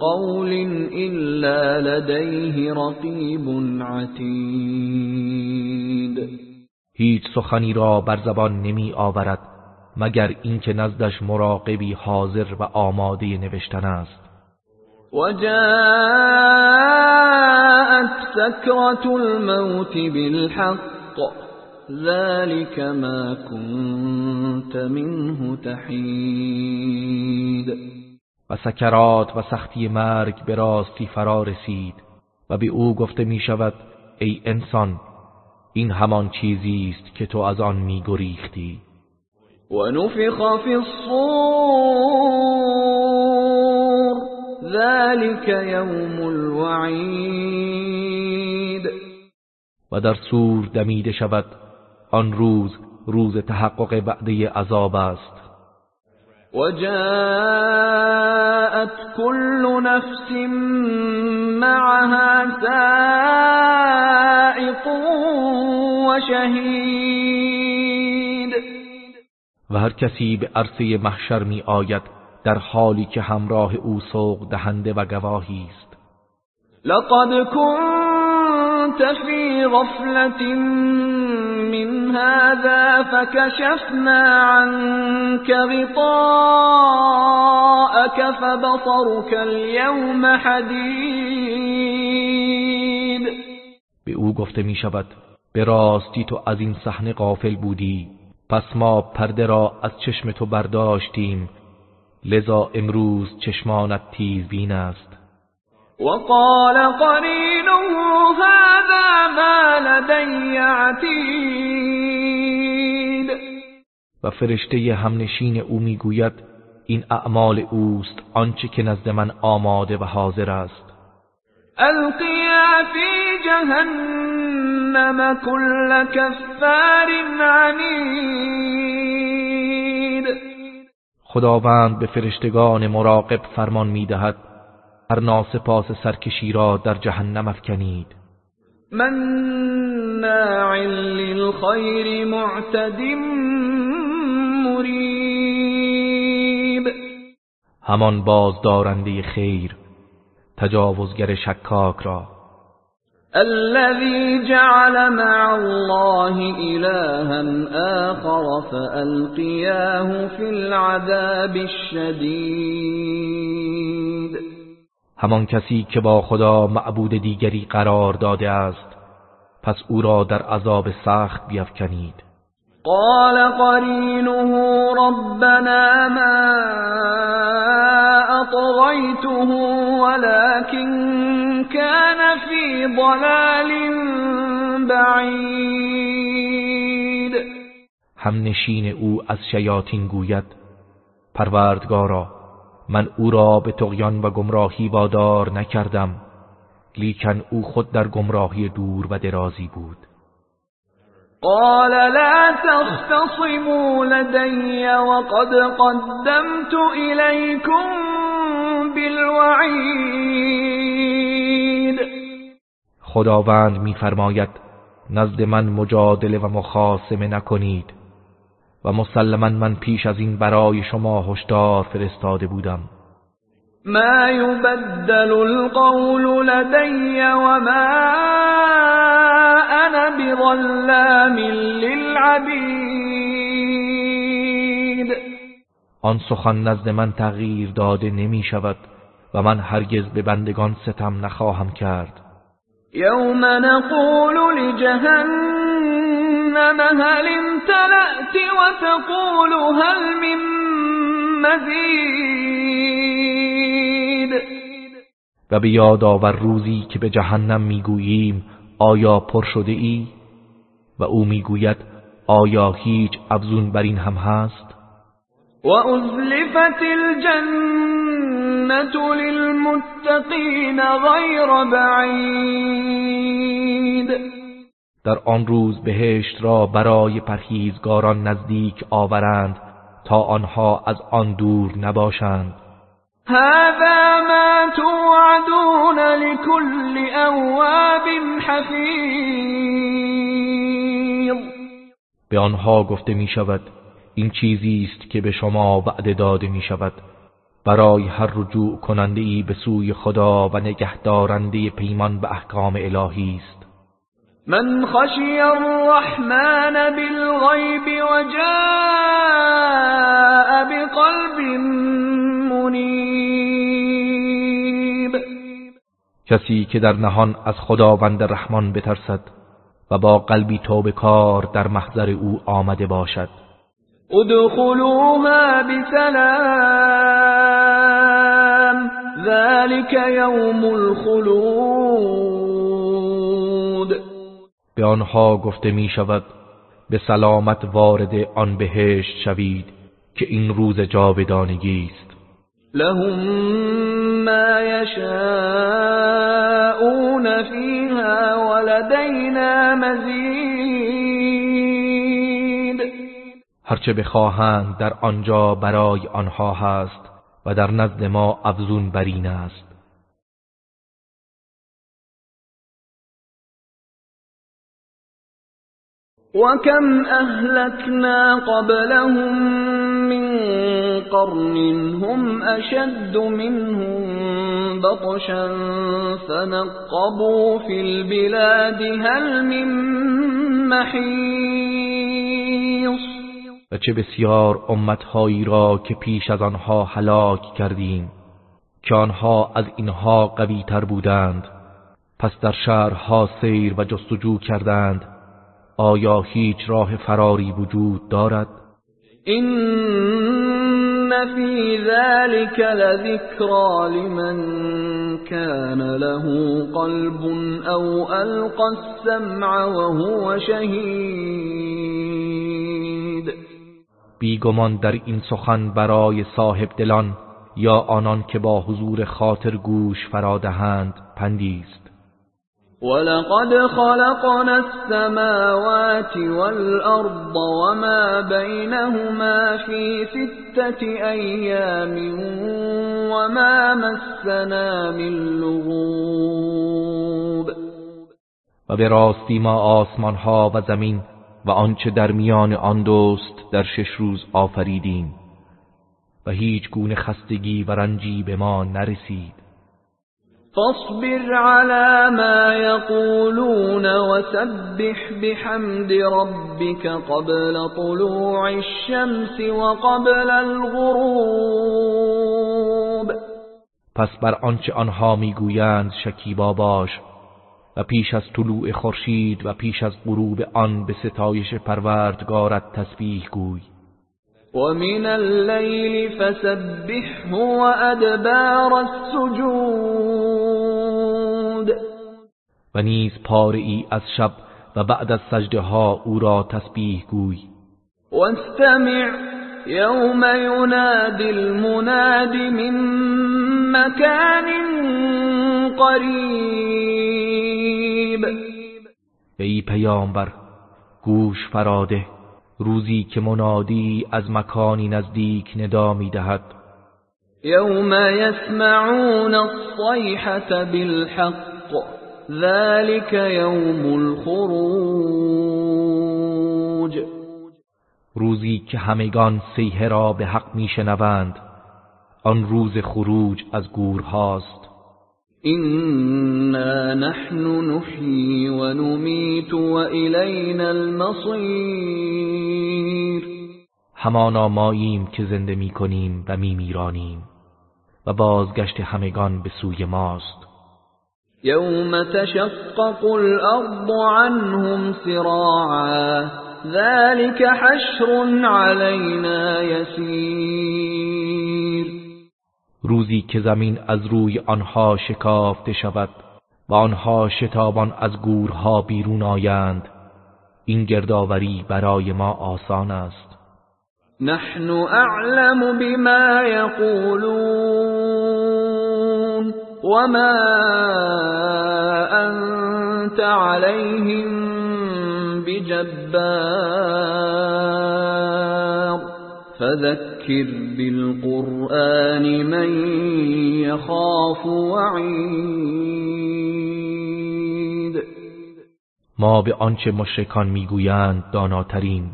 قول الا لديه رقیب عتید هیچ سخنی را بر زبان نمی آورد مگر اینکه نزدش مراقبی حاضر و آماده نوشتن است. وجاءت سكرة الموت بالحق. ذلك ما كنت منه تحید و سکرات و سختی مرگ به راستی فرا رسید و به او گفته می شود ای انسان این همان چیزی است که تو از آن می گریختی. و نفخ فی الصور ذلك یوم الوعید. و در سور دمیده شود آن روز روز تحقق بعده عذاب است. وجاءت كل نفس معها سائق وشهید و هر کسی به عرصه محشر می آید در حالی که همراه او سوق دهنده و گواهی است. لقد كنت في غفلة من هذا فكشفنا عنك غطاءك فبصرك اليوم حدید به او گفته می شود به راستی تو از این صحنه غافل بودی پس ما پرده را از چشم تو برداشتیم لذا امروز چشمانت تیز بین است. وقال قرینه هذا ما لدی عتید و فرشته همنشین او می‌گوید این اعمال اوست آنچه که نزد من آماده و حاضر است. القیا فی جهنم كل کفار عنید خداوند به فرشتگان مراقب فرمان می‌دهد. هر ناسپاس سرکشی را در جهنم افکنید. مناع للخیر معتد مریب همان بازدارنده خیر تجاوزگر شکاک را. الذي جعل مع الله إلها آخر فألقياه في العذاب الشديد همان کسی که با خدا معبود دیگری قرار داده است پس او را در عذاب سخت بیفکنید. قال قرینه ربنا ما اطغیته ولكن كان في ضلال بعید هم نشین او از شیاطین گوید پروردگارا من او را به تغیان و گمراهی وادار نکردم لیکن او خود در گمراهی دور و درازی بود. قال لا تختصموا لدي وقد قدمت إليكم بالوعید خداوند میفرماید نزد من مجادله و مخاسمه نکنید. و مسلما من پیش از این برای شما هشدار فرستاده بودم. ما يبدل القول لدي وما انا بظلام للعبید. آن سخن نزد من تغییر داده نمی شود و من هرگز به بندگان ستم نخواهم کرد. یوم نقول لجهنم جهنم هل امتلأت وتقول هل من مزید و به یاد آور روزی که به جهنم می‌گوییم آیا پر شده ای؟ و او می‌گوید آیا هیچ افزون بر این هم هست؟ و ازلفت الجنة للمتقین غیر بعید در آن روز بهشت را برای پرهیزگاران نزدیک آورند تا آنها از آن دور نباشند. هذا ما توعدون لكل اواب حفیظ به آنها گفته می شود این چیزی است که به شما وعده داده می شود. برای هر رجوع کننده ای به سوی خدا و نگهدارنده پیمان به احکام الهی است. من خشی الرحمن بالغیب وجاء بقلب منیب. کسی که در نهان از خداوند رحمان بترسد و با قلبی توبه کار در محضر او آمده باشد. ادخلوها بسلام. ذلك یوم الخلود به آنها گفته می شود به سلامت وارد آن بهشت شوید که این روز جاودانگی است. لهم ما یشاءون فیها ولدینا مزید. هرچه بخواهند در آنجا برای آنها هست و در نزد ما افزون برین است. وكم أهلكنا قبلهم من قرن هم أشد منهم بطشا فنقبوا في البلاد هل من محیص و چه بسیار امتهایی را که پیش از آنها هلاک کردیم که آنها از اینها قوی تر بودند. پس در شهرها سیر و جستجو کردند آیا هیچ راه فراری وجود دارد؟ این فی ذلك لذکرا لمن كان له قلب او القى السمع وهو شهید بیگمان در این سخن برای صاحب دلان یا آنان که با حضور خاطر گوش فرادهند پندیست ولقد خلقنا السماوات والأرض وما بينهما في ستة أيام وما مسنا من لغوب و به راستی ما آسمان ها و زمین و آنچه در میان آن دوست در شش روز آفریدیم و هیچ گونه خستگی و رنجی به ما نرسید. فاصبر على ما يقولون وسبح بحمد ربك قبل طلوع الشمس وقبل الغروب. پس بر آنچه آنها می‌گویند شکیبا باش و پیش از طلوع خورشید و پیش از غروب آن به ستایش پروردگارت تسبیح گوی. ومن الليل فسبحه وأدبار السجود. و نیز پاره ای از شب و بعد از سجده ها أو را تسبیح گوی. واستمع يوم ينادي المناد من مكان قریب. ای پیامبر گوش فراده روزی که منادی از مکانی نزدیک ندا می‌دهد. یوم یسمعون الصیحة بالحق ذلك یوم الخروج. روزی که همگان سیه را به حق میشنوند آن روز خروج از گورهاست. إنا نحن نحيي ونميت وإلينا المصير. همانا ماییم که زنده می کنیم و می میرانیم و بازگشت همگان به سوی ماست. یوم تشقق الارض عنهم سراعا ذلك حشر علينا يسير. روزی که زمین از روی آنها شکافته شود و آنها شتابان از گورها بیرون آیند این گردآوری برای ما آسان است. نحن اعلم بما يقولون وما انت عليهم بجبار فذكر بالقرآن من يخاف وعید ما به آنچه مشرکان می‌گویند داناترین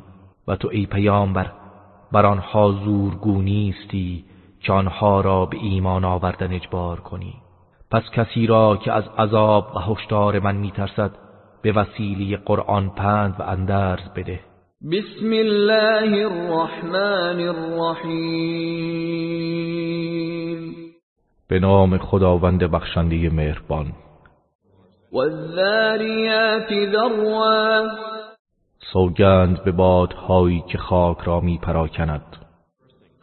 و تو ای پیامبر بر آنها زورگو نیستی که آنها را به ایمان آوردن اجبار کنی. پس کسی را که از عذاب و هشدار من میترسد به وسیله قرآن پند و اندرز بده. بسم الله الرحمن الرحیم به نام خداوند بخشنده مهربان. والذاریات ذروا. سوگند به بادهایی که خاک را می پراکند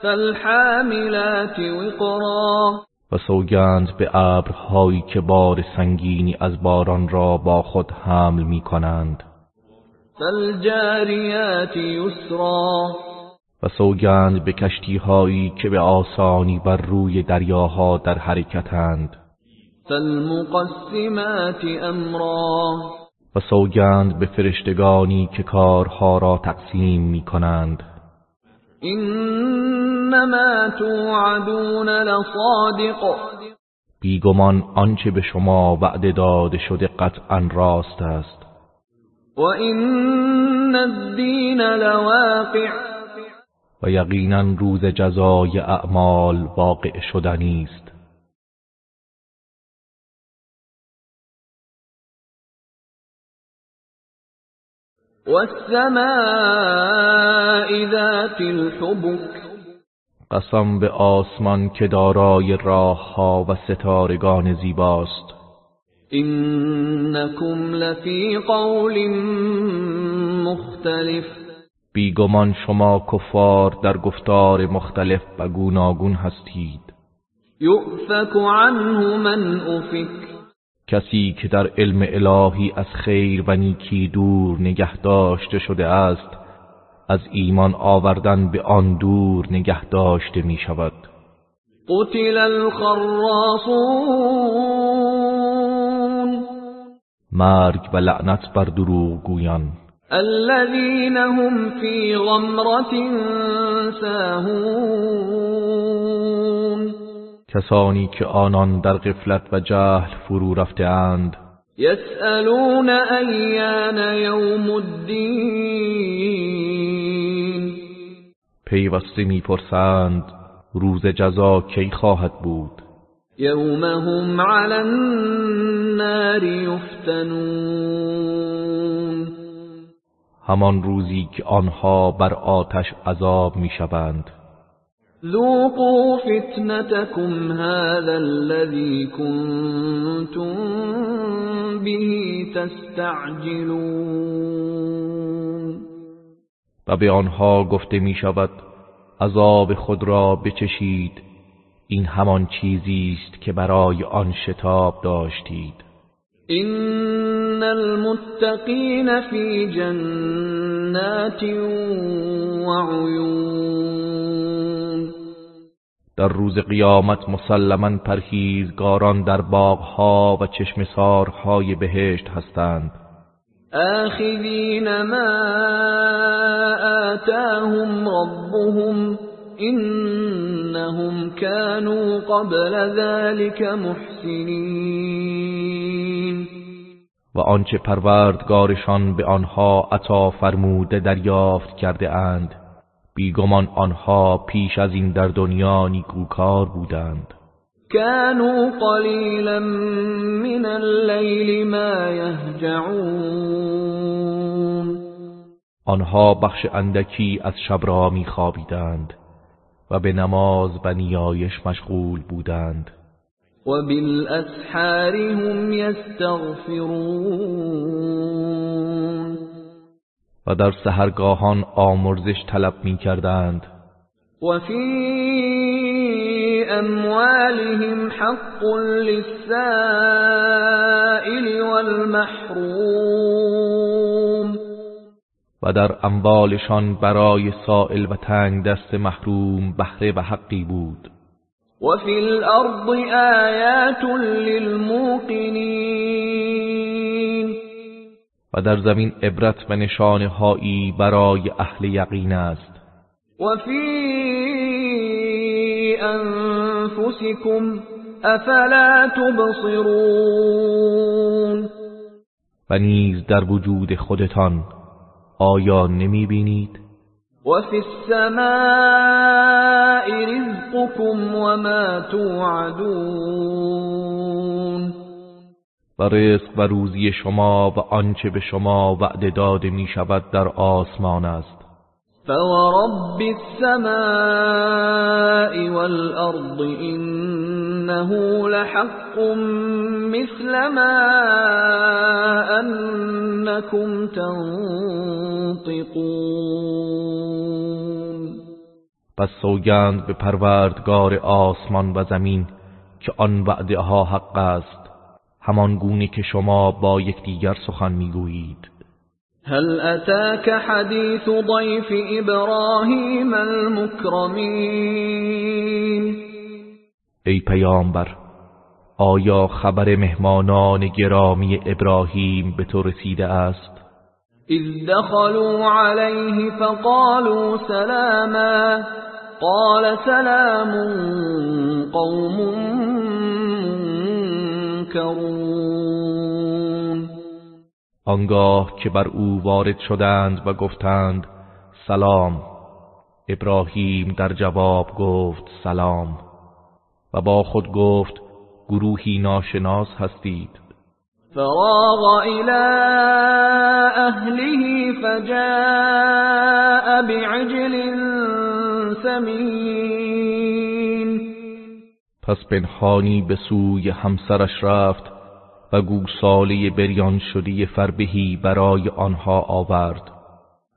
فالحاملات وقرا. و سوگند به ابرهایی که بار سنگینی از باران را با خود حمل می کنند فالجاریات یسرا و سوگند به کشتیهایی که به آسانی بر روی دریاها در حرکتند. فالمقسمات امرا و سوگند به فرشتگانی که کارها را تقسیم می کنند انما توعدون لصادق بیگمان آنچه به شما وعده داده شده قطعا راست است. و این الدین لواقع. و یقینا روز جزای اعمال واقع شدنی است. والسماء ذات الحبك. قسم به آسمان که دارای راه ها و ستارگان زیباست. انکم لفی قول مختلف. بیگمان شما کفار در گفتار مختلف و گوناگون هستید. یؤفک عنه من افک. کسی که در علم الهی از خیر و نیکی دور نگه داشته شده است از ایمان آوردن به آن دور نگه داشته می شود قتل الخراصون. مرگ و لعنت بر دروغ گویان. الذين هم في غمرة ساهون. کسانی که آنان در غفلت و جهل فرو رفته اند. یسألون ایان یوم الدین. پیوسته می‌پرسند روز جزا کی خواهد بود؟ یوم هم علی النار یفتنون همان روزی که آنها بر آتش عذاب می‌شوند. ذوقوا فتنتكم هذا الذي كنتم به تستعجلون و به آنها گفته می شود عذاب خود را بچشید. این همان چیزی است که برای آن شتاب داشتید. این المتقین فی جنات و عیون در روز قیامت مسلما پرهیزگاران در باغها و چشمسارهای بهشت هستند. آخذین ما آتاهم ربهم انهم كانوا قبل ذلك محسنین و آنچه پروردگارشان به آنها عطا فرموده دریافت کرده اند بیگمان آنها پیش از این در دنیا نیکوکار بودند. كانوا قلیلا من اللیل ما یهجعون آنها بخش اندکی از شب را میخوابیدند. و به نماز و نیایش مشغول بودند. و بالاسحار هم یستغفرون. و در سهرگاهان آمرزش طلب می کردند و فی اموالهم حق للسائل والمحروم. و در اموالشان برای سائل و تنگ دست محروم بهره و حقی بود. و فی الارض آیات للموقنین. و در زمین عبرت و نشانه هایی برای اهل یقین است. و فی انفسکم افلا تبصرون. و نیز در وجود خودتان آیا نمی بینید؟ و فی السماء رزقكم وما توعدون و رزق و روزی شما و آنچه به شما وعده داده می شود در آسمان است فورب السماء والأرض إنه لحق مثل ما أنكم تنطقون پس سوگند به پروردگار آسمان و زمین که آن وعده ها حق است همان گونه که شما با یکدیگر سخن می‌گویید. هل اتاك حديث ضيف ابراهیم المكرمين؟ ای پیامبر آیا خبر مهمانان گرامی ابراهیم به تو رسیده است؟ اذ دخلوا عليه فقالوا سلاما قال سلام قوم منكرون آنگاه که بر او وارد شدند و گفتند سلام. ابراهیم در جواب گفت سلام. و با خود گفت گروهی ناشناس هستید. فراغ الى اهله فجاء بعجل سمین. پس پنهانی به سوی همسرش رفت و گوساله بریان شده فربهی برای آنها آورد.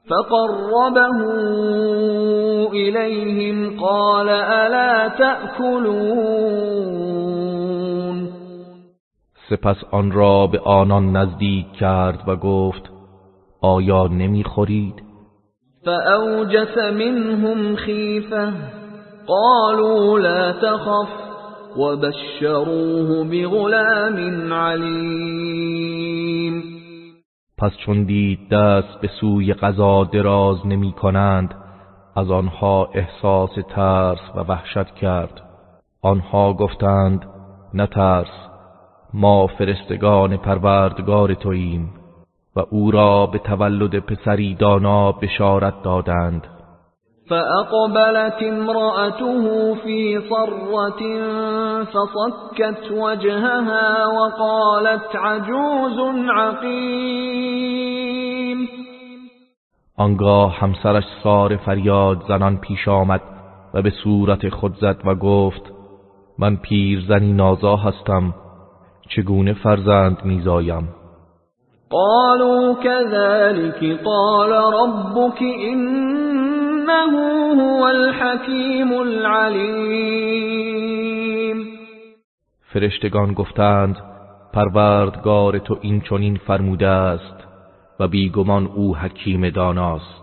فقربه إليهم قال الا تأكلون سپس آن را به آنان نزدیک کرد و گفت آیا نمی‌خورید؟ فأوجس منهم خیفه. قالوا لا تخف. وبشروه بغلام علیم. پس چون دید دست به سوی قضا دراز نمی کنند از آنها احساس ترس و وحشت کرد. آنها گفتند نترس ما فرستگان پروردگار توییم و او را به تولد پسری دانا بشارت دادند. فأقبلت امرأته في صرة فصكت وجهها وقالت عجوز عقيم آنگاه همسرش سار فریاد زنان پیش آمد و به صورت خود زد و گفت من پیرزنی نازا هستم چگونه فرزند میزایم؟ قالوا كذلك قال ربك انه هو الحكيم العليم. فرشتگان گفتند پروردگار تو این چنین فرموده است و بیگمان او حکیم داناست.